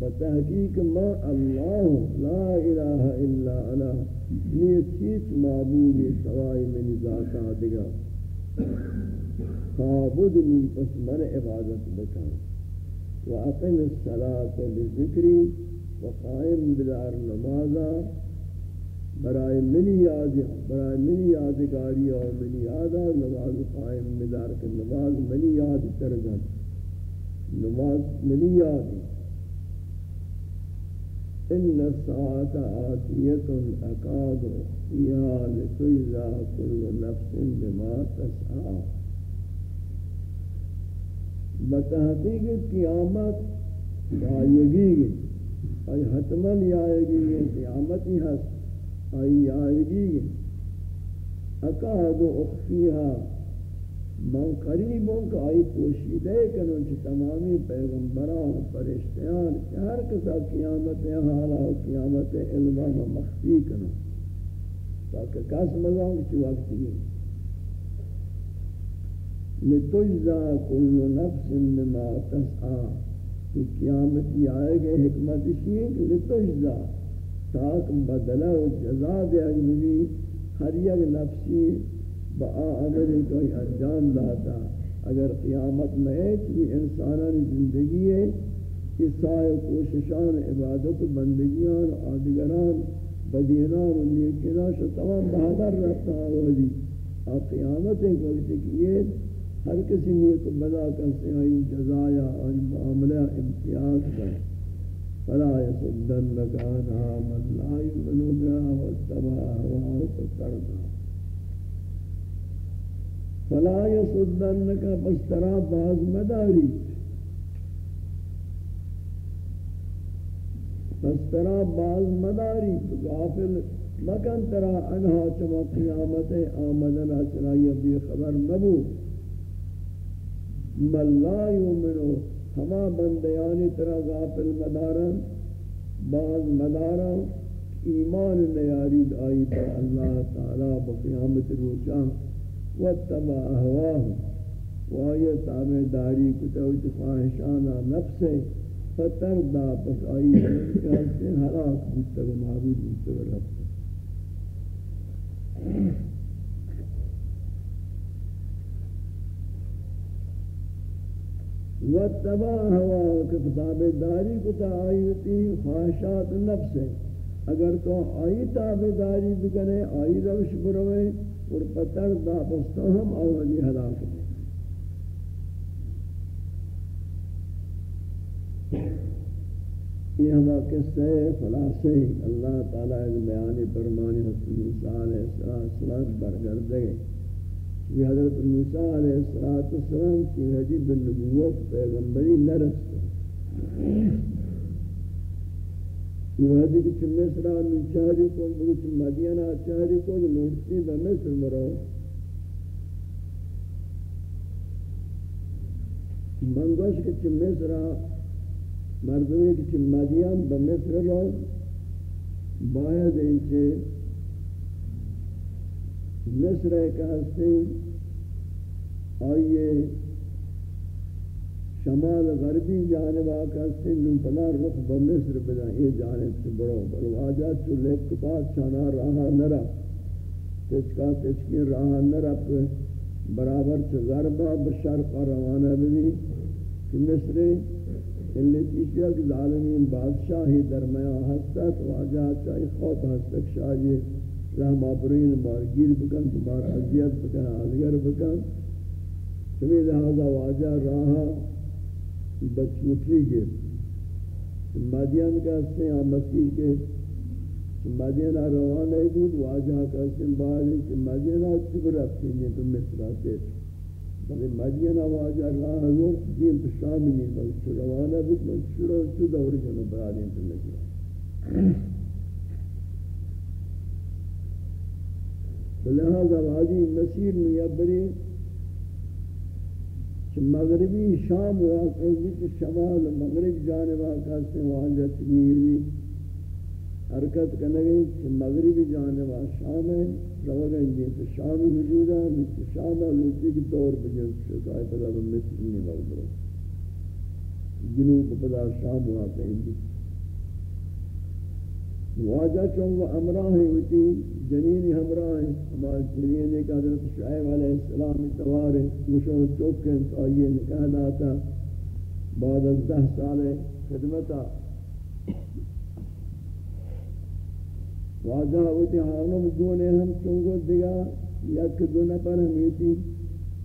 بتحقیق ما اللہ لا الہ الا انا نیت چیز معبود سوائی من ذاتا دگا فابدنی پس من عبادت بکا۔ وعقم الصلاة لذکری وقائم بدار نمازا برای منی یاد برای منی یادگاری اور منی یادا نماز قائم بدار کے نماز منی یاد ترگن نماز منی یاد۔ ان الساعة آتية أكاد فيها لتجزى كل نفس بما تسعى بتحقیق قیامت آئیگی گی۔ آئی حتماً آئیگی گی۔ قیامت ہی ہست آئی آئیگی گی۔ اکاد اخفیها من قریب ہوں کہ آئی پوشیدہ کنوں چی تمامی پیغمبران پرشتیان ہر کسا قیامت حالا و قیامت علمہ مخفی کنوں تاکہ کس مزاں چی وقت گئی لتجزا کل نفس بما تسعا کہ قیامت یہ آئے گئے حکمت اسی کہ لتجزا. تاک بدلہ و جزا دے اگلی ہر یک نفسی با عمل کوئی انجام داتا۔ اگر قیامت میں ایک بھی انسانان زندگی ہے کہ سائے کوششان، عبادت بندگیان، آدگران، بدینان و نیکناش تمام بہادر رہتا ہوئی آپ قیامت ایک وقت کیے ہر کسی نیک بدا کرتے ہیں جزایا اور معاملہ، امتیاز کر۔ فلا يصدنك عنها من لا يؤمن بها واتبع هواه فتردى فلا يصدنك بسترا باز مداری بسترا باز مداری غافل مکن ترا انہا چما قیامت آمدن اچرائی بھی خبر مبو من لا یومنو ہما بندیانی ترا غافل مدارن باز مدارن ایمان نیارید آئی پر اللہ تعالی بقیامت روچان واتبع اهواه، وهي تابع داری کتوت خواہشانا نفس فتردا پس آئی کہ ہلاک بودتا و معبود بودتا و رب۔ واتبع اهواه، کہ تابع داری کتا آئیتی خواہشات نفس ہے۔ اگر تو آئی تابع داری بکنے، آئی روش بروے اور پتر دا پستہ ہم اولی حلاک دیں یہ ہما قصہ خلاصے اللہ تعالیٰ اس بیانی فرمانی حسن موسیٰ علیہ السلام برگردے یہ حضرت موسیٰ علیہ السلام کی حجیب بالنبوت پیغمبری نرست یہ وحدی کہ چم مصر آمین چاہری کو بگو چم مدینہ چاہری کو لوٹتی بمصر مرو منگوش کہ چم مصر مردمی کہ چم مدین بمصر رو باید انچے مصر ایک ہستے آئیے شمال غربی جانب آکا سندن پلا رخ بمصر بنا، یہ جانب سے برو بلو آجات چو لیک چانا راہا نرا، تچکا تچکی راہا نرا برابر چو غربا بشرق روانہ بھی کہ مصر اللي تیشیا کہ ظالمین بادشاہی درمیان ہستا تو آجات چاہی خوف ہستک شاہی رحم آبرین مارگیر بکن تمہار عذیت بکن، آزگر بکن تمہیں لہذا واجہ راہا بچوٹی کے مادیان کا ہستے ہیں مسیح کے مادیان روان ہے دود واجہ کا ہستے ہیں بعد ہے کہ مادیان چکر رکھتے ہیں؟ تو مصر آتے بلے مادیان واجہ راہ حضور دین تو شامی نہیں، بلکہ روانہ بھی بلکہ شروع چو دور جنو برادین تو لگیا لہذا واجی مسیر میں یبری کہ مغربی شام واقع کہ شمال مغرب جانب واقع سے وہاں جتنی حرکت کرنے گئی کہ مغربی جانب شام ہے روگن دی تو شام وجود ہے کہ شام لوٹی کی دور بجن شکا ہے پدا مصر نہیں مغرب جنوب پدا شام واقع ہے واجہ چونگو امراہ ہوتی جنین ہمراہ ہیں۔ ہمارے جنین ایک حضرت شعیب علیہ السلام توار ہے، مشہور چوکن تو یہ نکاح داتا۔ بعد از دہ سال خدمتا واجہ ہوتی حالم گونے ہم چونگو دگا یک دو نفر ہمیتی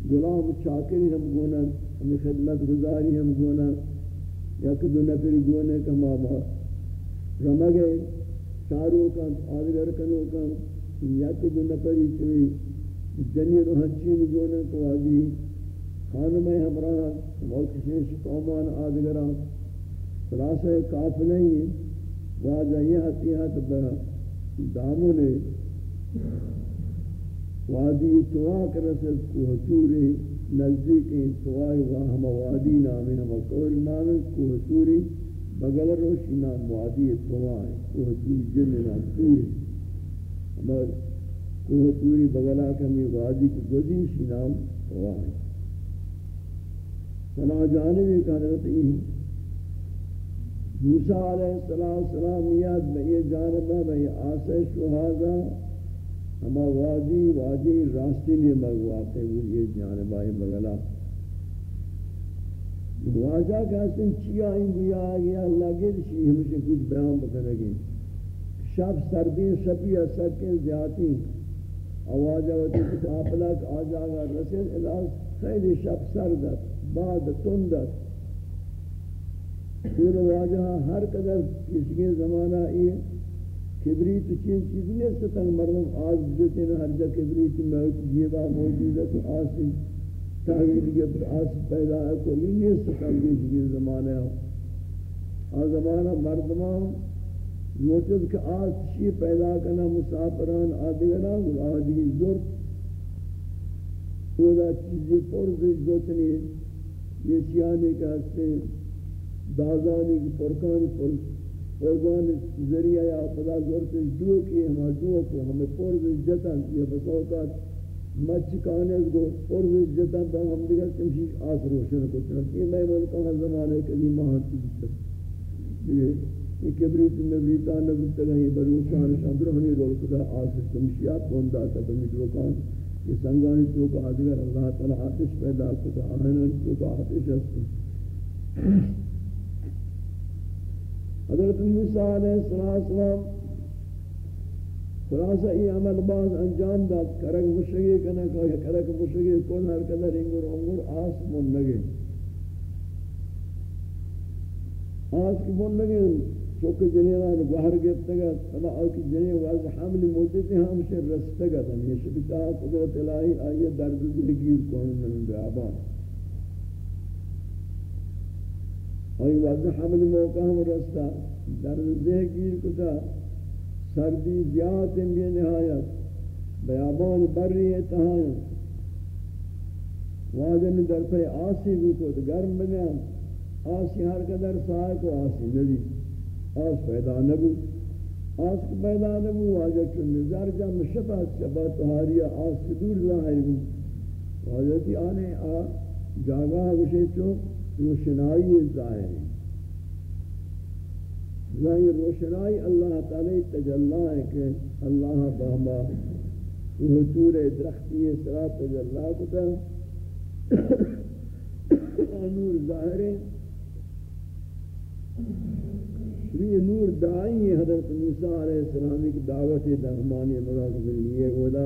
غلام چاکری ہم گونا ہمیں خدمت گزاری ہم گونا۔ یک دو نفر گونے کا ماما رمگے چاروں کا آدھگر کنوں کا یک دو نفری چوی جنی روحچین گونے کو آدھی خانم ہمراہ موکشیش قومان آدھگران خلاصہ کاف نہیں واجہ یہ حتیحت برا دامن وادی تواک رسد کوہتوری نزدیک توائی واہم وادی نامی ہم قول نامی کوہتوری بغل روشی نام وادی توائی کوہتوری جن نام توری ہمار کوہتوری بغلہ کمی وادی کی گزیشی نام توائی سنا جانبی کا حضرت موسیٰ علیہ السلام یاد بئی جانبہ بئی آسش و حاضا ہما وادی وادی راستی نے مغواتے ہوئے یہ جانبہ بغلا. واجہ کہتے ہیں چیا ان گیا آگیا اللہ گل شی ہمشہ کچھ بیان بکنے گی شب سردی شپی اثر کے زیادتی آوازہ ہوتی کچھ آپلاک آجاگا رسل علاج خیلی شب سردت بعد تندت پھر واجہ ہر قدر کسی زمانہ یہ کبریت چیز چیز نہیں ہے تن مردم آج جتے ہیں ہر جا کبریت موت جیبا موجود ہے تو آسی تحویل کے پر پیدا ہے تو یہ نہیں ہے تن کسی زمانہ ہے زمانہ مردمان نوچد کہ آج شی پیدا کرنا مسافران آدھگران آدھی زرد خدا چیزی پرزش دوتنی یہ سیانے کا ہستے دازانی کی پرکان پرگان ذریعہ یا خدا زورت جو کی ہم جو کو ہمیں پرز جتن، یہ بسوکات مچ کانے کو پرز جتن تو ہم دیگر تمشی آس روشن کو چنانچہ یہ میں ملکہ ہر زمانے کلی ماہاں کی یہ کبریت نبریتا نبریتا گئی بروشان شاندر ہمیں رول کتا آس تمشیات بوندا تا تمہیں روکان یہ سنگانی تو کو آدھگر اللہ تعالی آتش پیدا کتا آہنان تو کو آتش ہستی حضرت موسیٰ علیہ السلام خلاصہ یہ عمل باز انجام داد، کرک مشگی کنا کہ کرک مشگی کون ہر قدر انگر انگر آس من لگے۔ آس کی من لگے چوک جنینا گوہر گفتا گا سبا آکی جنین واضح حمل موتی تھی ہم سے رستا گا۔ ہمیشہ بتا قدرت الہی آئیے درد دلگیر کون من بیابان آئی واضح حمل موقع ہم رستا، درد دلگیر کتا۔ سردی زیادت بے نہایت بیابان بری تہایا۔ واجن در پر آسی بھی کو گرم بنیا۔ آسی ہر قدر سائے کو آسی نبی آس پیدا نبو۔ آس کو پیدا نبو، واجہ چون نظر جم شفا شفا تہاری، آس سے دور ظاہر ہوں واجہ تی آنے آ جاگاہ گشے چو روشنائی ظاہر ہے۔ ظاہر روشنائی اللہ تعالی تجلہ ہے کہ اللہ بہما وہ تور درختی سرا تجلہ کتا نور ظاہر ہے۔ یہ نور دائی حضرت موسیٰ علیہ السلام کی دعوت درمانی مراقب لیے گودا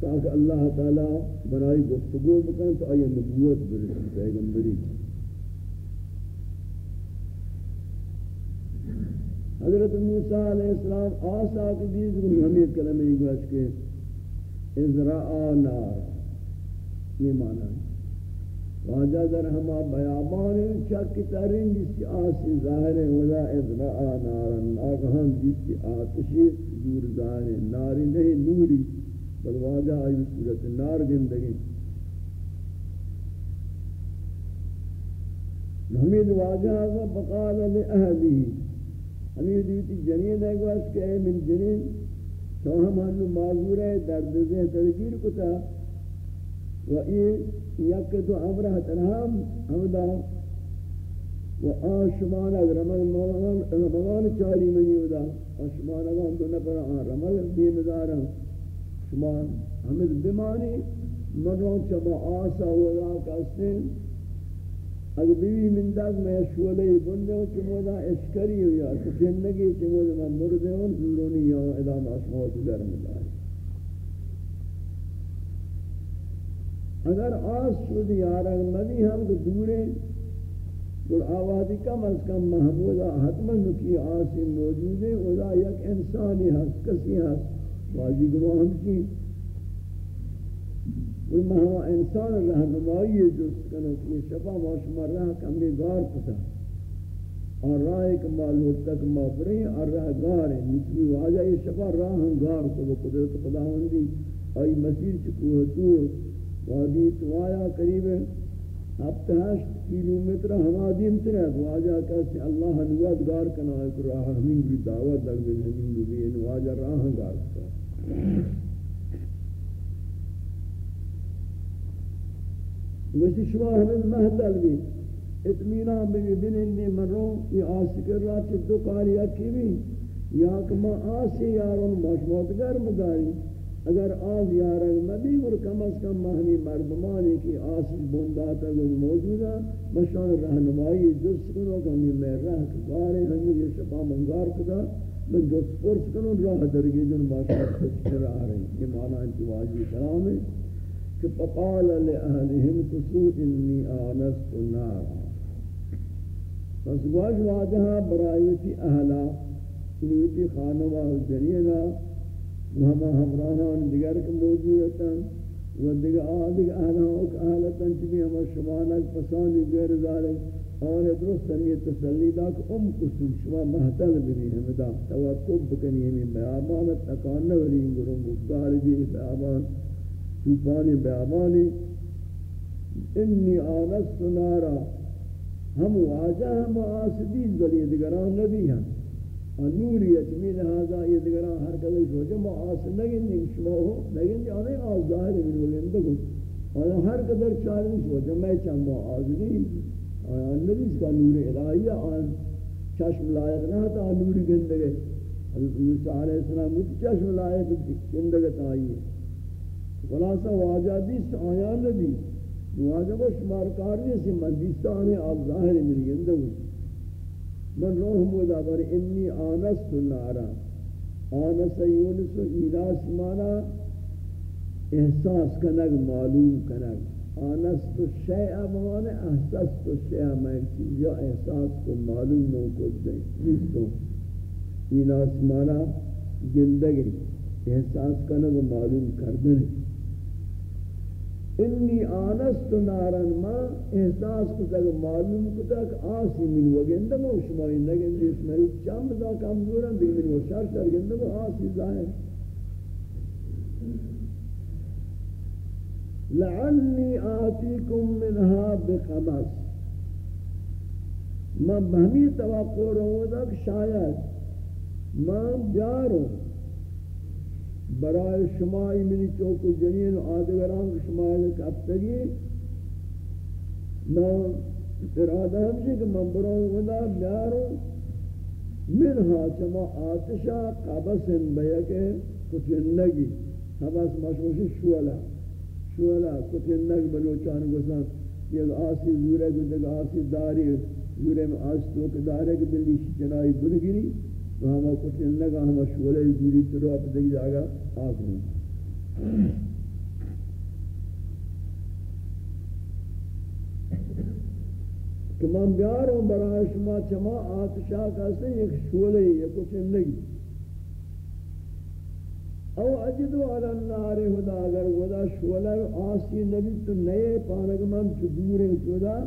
تاکہ اللہ تعالی بنائی گفتگو بکن تو آئی نبوت برسی، پیغمبری۔ حضرت موسیٰ علیہ السلام آسا کی دیز کو ہمیں کلمہ یہ گوش کے ازرعا نار یہ معنی ہے۔ واجہ در ہما بیابان چک ترین جس کی آسی ظاہر ہے ولا ادراء نارن آگہم جس کی آتشی دور ظاہر ہے۔ ناری نہیں، نوری، بل واجہ آئی صورت نار گندگی۔ حمید واجہ آگا بقال لأہلی حمید دیتی جنین ہے گوش کہ اے من جنین تو ہم ہنو معذور ہے، درد ذہن ترگیر کتا و یہ یک تو امرہ تنہم ہمدا و آشمان اگر رمضان رمضان چاری منی ودا آشمان اگر ہم دو نفر، آن رمضان بیمدارا شما ہمیں بیمانی مرون چبا آسا ودا کسن اگر بیوی من داز میں شولے بندے ہوں چمودا اشکری ہویا چنگی چمودا من مردے ہوں زورونی یا ادام آشمان تو در مداری. اگر آس شد یارک مدی ہم تو دورے اور آوازی کم از کم محمودہ حتما نکی آسی موجود ہے ادا یک انسانی ہست کسی ہست واجی گروہ ہم کی اور مہما انسان رہنمائی جست کنو کہ شفا ماشما رہ کمی گار پتا اور راہ کما لوٹک ما بریں اور راہ گار ہے نسلی واجہ یہ شفا راہ گار تو وہ قدرت خداوندی آئی مسیر چکوہ تو؟ وادی تو آیا قریب ہفتہشت کلومیتر ہما دیم ترے تو آجا کہتے اللہ نواد گار کنا ہے کہ راہ ہمیں بھی دعوت لگ بھی ہمیں بھی نواجہ راہ گار کنا ویسی شما ہمیں محدل بھی اتمینان بھی بنندی مروں یہ آسی کر رہا چھے دو کاری اکی بھی یا کہ ما آسی یارون مشموت گرم داری اگر آز یارگ مبی اور کم از کم مہمی مردمانی کی آسل بنداتا گل موجودا مشان رہنمائی جس کنو کمی میں رہ کبارے ہنگی یہ شپا منگار کدا میں جس پرس کنو راہ درگی جن باشا کچھ کر آ رہے ہیں یہ معنی انتواجی کلام ہے فقال لأہلہم کسو انی آنست نارا. پس گواج واجہا برائیوتی اہلا انویتی خانوہ جنینہ وہما ہمراہان دیگر کے موجود ہیں و دیگر آدھگ اہلہاں اہلتاں چبی ہما شمانک پسانی غیر ذالک آن درست ہمیں تسلی دا کہ ام کسول شما محتل بری ہمدا توقب بکنی ہمیں بیابانت تکان نوری گرنگ گاری بھی بیابان. توپانی بیابانی. انی آنست نارا. ہم واجہ ہم آسدین ذلی دیگران نبی ہیں نوریت من هذا يدغرا ہر کله سوچ ما آس نگین شما ہو. نگین جی آنے آز ظاہر من ولند کو اور ہر قدر چار سوچ میں چم ما آز نہیں. اور نبی کا نور الہی آن چشم لائق نہ تھا نور گندگے. حضرت موسی علیہ السلام مت چشم لائق گندگے تائی خلاصہ واجہ دیس آیا نبی واجہ کو شمار کار نہیں سی مدیستان آز ظاہر من گندگے من روح مودا بر انی آنست نارا آنست یونس و ایلاس مانا احساس کنگ، معلوم کنگ. آنست الشیع بمانے احسست الشیع، میں ایک چیز یا احساس کو معلوم نو کو دیں. نیستوں این آسمانا گندگی احساس کرنے کو معلوم کردنے انی آنست نارن ما احساس کو تک معلوم کو تک آسی من وگندگو شمائی نگندگی اس میں چند دا کمزورا دیمین و شر شر گندگو آسی ظاہر لعلی آتیکم منها بقبس من بہمی توقع رہو دا کہ شاید. من بیارو. برای شمائی منی چوک جنین آدگران شمائی کبتگی من ارادہ ہمشی کہ من براو دا بیارو منها چما آتشا قبس بیکے کچھنگی قبس مشوشی شولا شولا کتن نگ بلوچان گسان یہ آسی زورے کو آسی داری، زورے میں آس تو کہ دارے کہ بلی چنائی بن گری تو ہم کتن ہم شولے زوری ترو اپ دگ جاگا آگوں کہ من بیاروں برای شما چما آتشا کہتے ہیں ایک شولے یہ کتن نگی۔ او اجدو علی النار خدا اگر ودا شولا آسی نبی تو نئے پانک من تو دورے خدا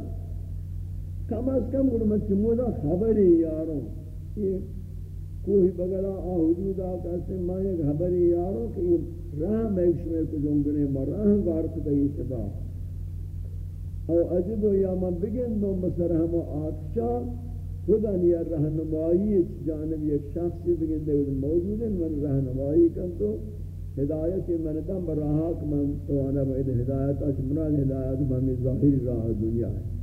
کم از کم گڑ من چمودا خبری یاروں یہ کوئی بگلا آ حدود آتا سے میں ایک خبری یاروں کہ یہ راہ میں شمع کو جنگنے مر راہ گار کتا یہ سبا او اجدو یا من بگن دو مسر ہم آتشا، خدا نیا رہنمائی جانب ایک شخص دیگر دے موجود ہے من رہنمائی کن تو ہدایت من دم براہاک من تو انا ہدایت اج ہدایت من ظاہری راہ دنیا ہے۔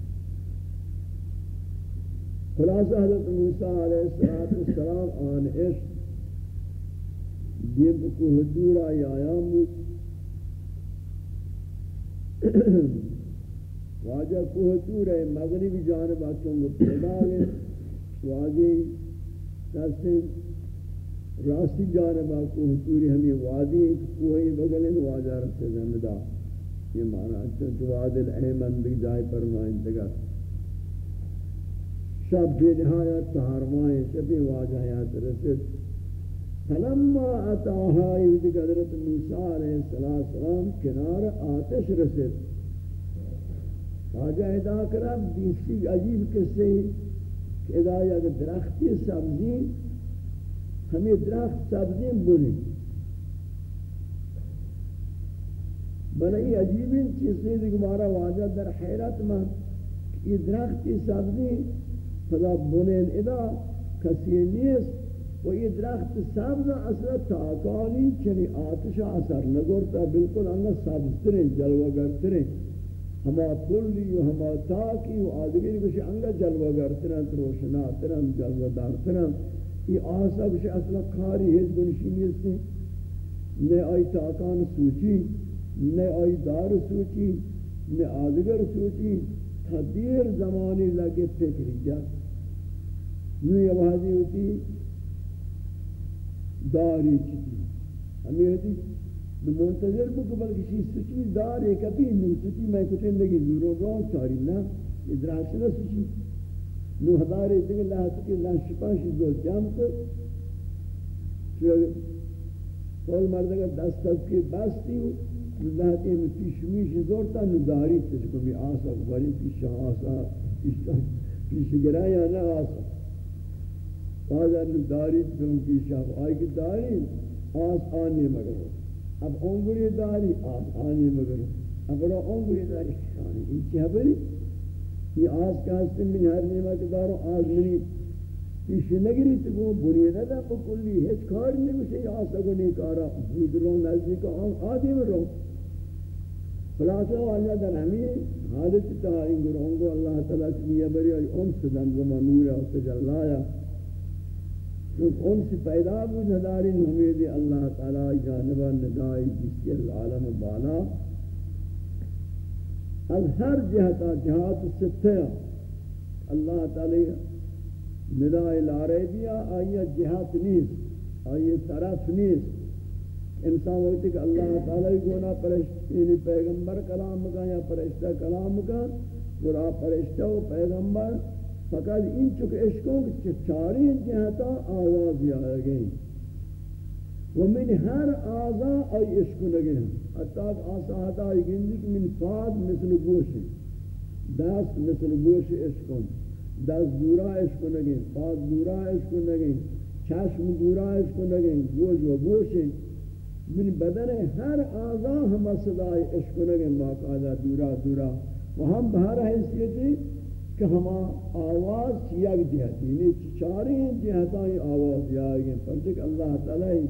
خلاصہ حضرت موسیٰ علیہ السلام آن عشق دیب کو حضورا یایام واجہ کو حضور مغربی جانب آچوں کو پیدا گئے وادی دستے راستی جانب جانبا کو حصوری ہمیں وادی ایک کوئی بگلے واجہ رکھتے زمدہ یہ معنی چونکہ واد الایمن بھی جائے فرمائیں دگا۔ شب بے نہایت تہارمائیں سبھی واجہیات رسد فلما اتاہا یودی قدرت موسیٰ علیہ السلام کنار آتش رسد واجہ ادا کرم دیسی عجیب قصے کہ ادا یک درختی سبزی ہمیں درخت سبزی بنی بنا یہ عجیب چیز نہیں کہ واجہ در حیرت میں یہ درختی سبزی خدا بنین ادا، کسی نیست. و یہ درخت سبز اصلا تاکانی چنی آتش اثر نگرتا بالکل انگا سبزترین، جلوگرترین. ہما کلی و ہما تاکی و آدگری کچھ انگا جلوہ گرتنن تروشنا ترن یہ آسا کچھ اصلا کاری ہیچ گنشی نیستی نے آئی تاکان سوچی نے آئی دار سوچی نے آدگر سوچی. تا دیر زمانی لگے فکری جا نو یہ وحدی ہوتی داری چیزی ہمیں ہوتی نو منتظر بو کہ بلکہ شی سچی دار ہے کبھی نو سچی میں کچھ لگی زورو گو چاری نا ادراس نہ سچی نو ہدارے دیگه اللہ کہ اللہ شپاش دو جام کو کول مرد کا دست تک کی باستی ہو اللہ کے پیشمیش زورتا نو داری تجھ کو بھی آسا بڑی پیش آسا پیش گرایا نہ آسا بازار نو داری تجھ پیش آئی کی داری، آس آنے مگر۔ اب انگلی داری، آس آسانی مگر۔ اب رو انگلی داری، شانی۔ این چی حبری یہ آس کا حسن من ہر نعمت دارو، آس منی پیش نگری تو وہ بری ندا کو کلی ہیچ کار نہیں مجھے آس اگو نہیں کارا بود رو نزدی کا آدھی میں رو۔ خلاصہ اللہ در ہمیں حالت تا تاہین گرونگو اللہ تعالیٰ چمیہ بری اور امس دن زمان نور تجلایا چون ان سے پیدا بود ہداری نمید اللہ تعالی جانبا ندائی جس کے العالم بالا. از ہر جہتا جہات ستیا اللہ تعالی ندائی لارے دیا آئیے جہات نیز آئیے طرف نیز انسان ہوتی کہ اللہ تعالی گونا پرشت یعنی پیغمبر کلام کا یا پرشتہ کلام کا گرا پرشتہ و پیغمبر فقط این چک عشقوں کے چاری جہتا آواز آئے گئی ومن هر آزا ای عشق لگے ہیں حتی آسا ای گندی کہ من فاد مثل گوش دست مثل گوش عشق دست دورا عشق لگے فاد دورا عشق لگے چشم دورا عشق لگے گوش و گوش من بدن ہر آزا ہم صدای عشق لگے باقاعدہ دورا دورا. و ہم بہر حیثیتی کہ ہم آواز یک جہتی یعنی چاری جہتاں آواز یا گئے پرچک اللہ تعالی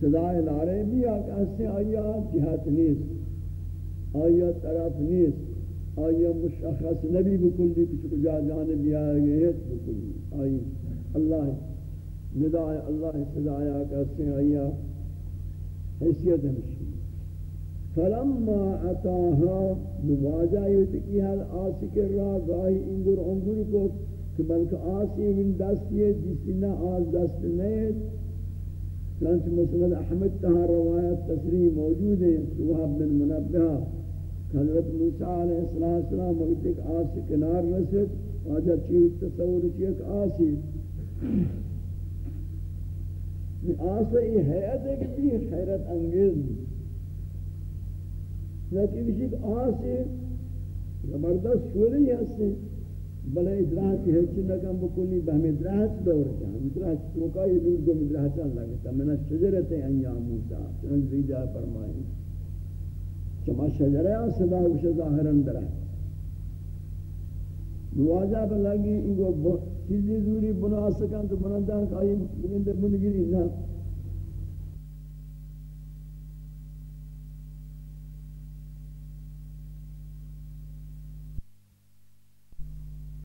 صدای نعرے بھی آکا سے آیا جہت نیست آیا طرف نیست آیا مشخص نبی بکلی کچھ کجا جانب آئے گئے بکلی آئی اللہ نداء اللہ صدای آکا سے آیا حیثیت ہمشی۔ فلما اتاها نواجہ یتکی حال آسی کر رہا گاہی انگر انگر کو کہ بلکہ آسی من دست یہ، جسی نہ آز دست نہیں چنانچہ مسند احمد تہا روایت تصریح موجود ہے سوہب بن منبہ حضرت موسیٰ علیہ السلام وقت ایک آس کنار رسد واجہ چیز تصور چیز ایک آسی۔ آس یہ حیات ہے کہ بھی خیرت انگیز لیکن اسی ایک آسی زبردست شولی ہے بلے ادراحت ہے چنہ کم بکنی بہم ادراحت دور جان ادراحت چوکا یہ دور دو ادراحت اللہ کہتا من شجرت انجام موسیٰ چنانچہ زیجہ فرمائیں چما شجرہ صدا وش ظاہران درہ نواجہ پر لگی انگو چیزی زوری بنا سکن تو بنندان کائی بگندر بنگیری نا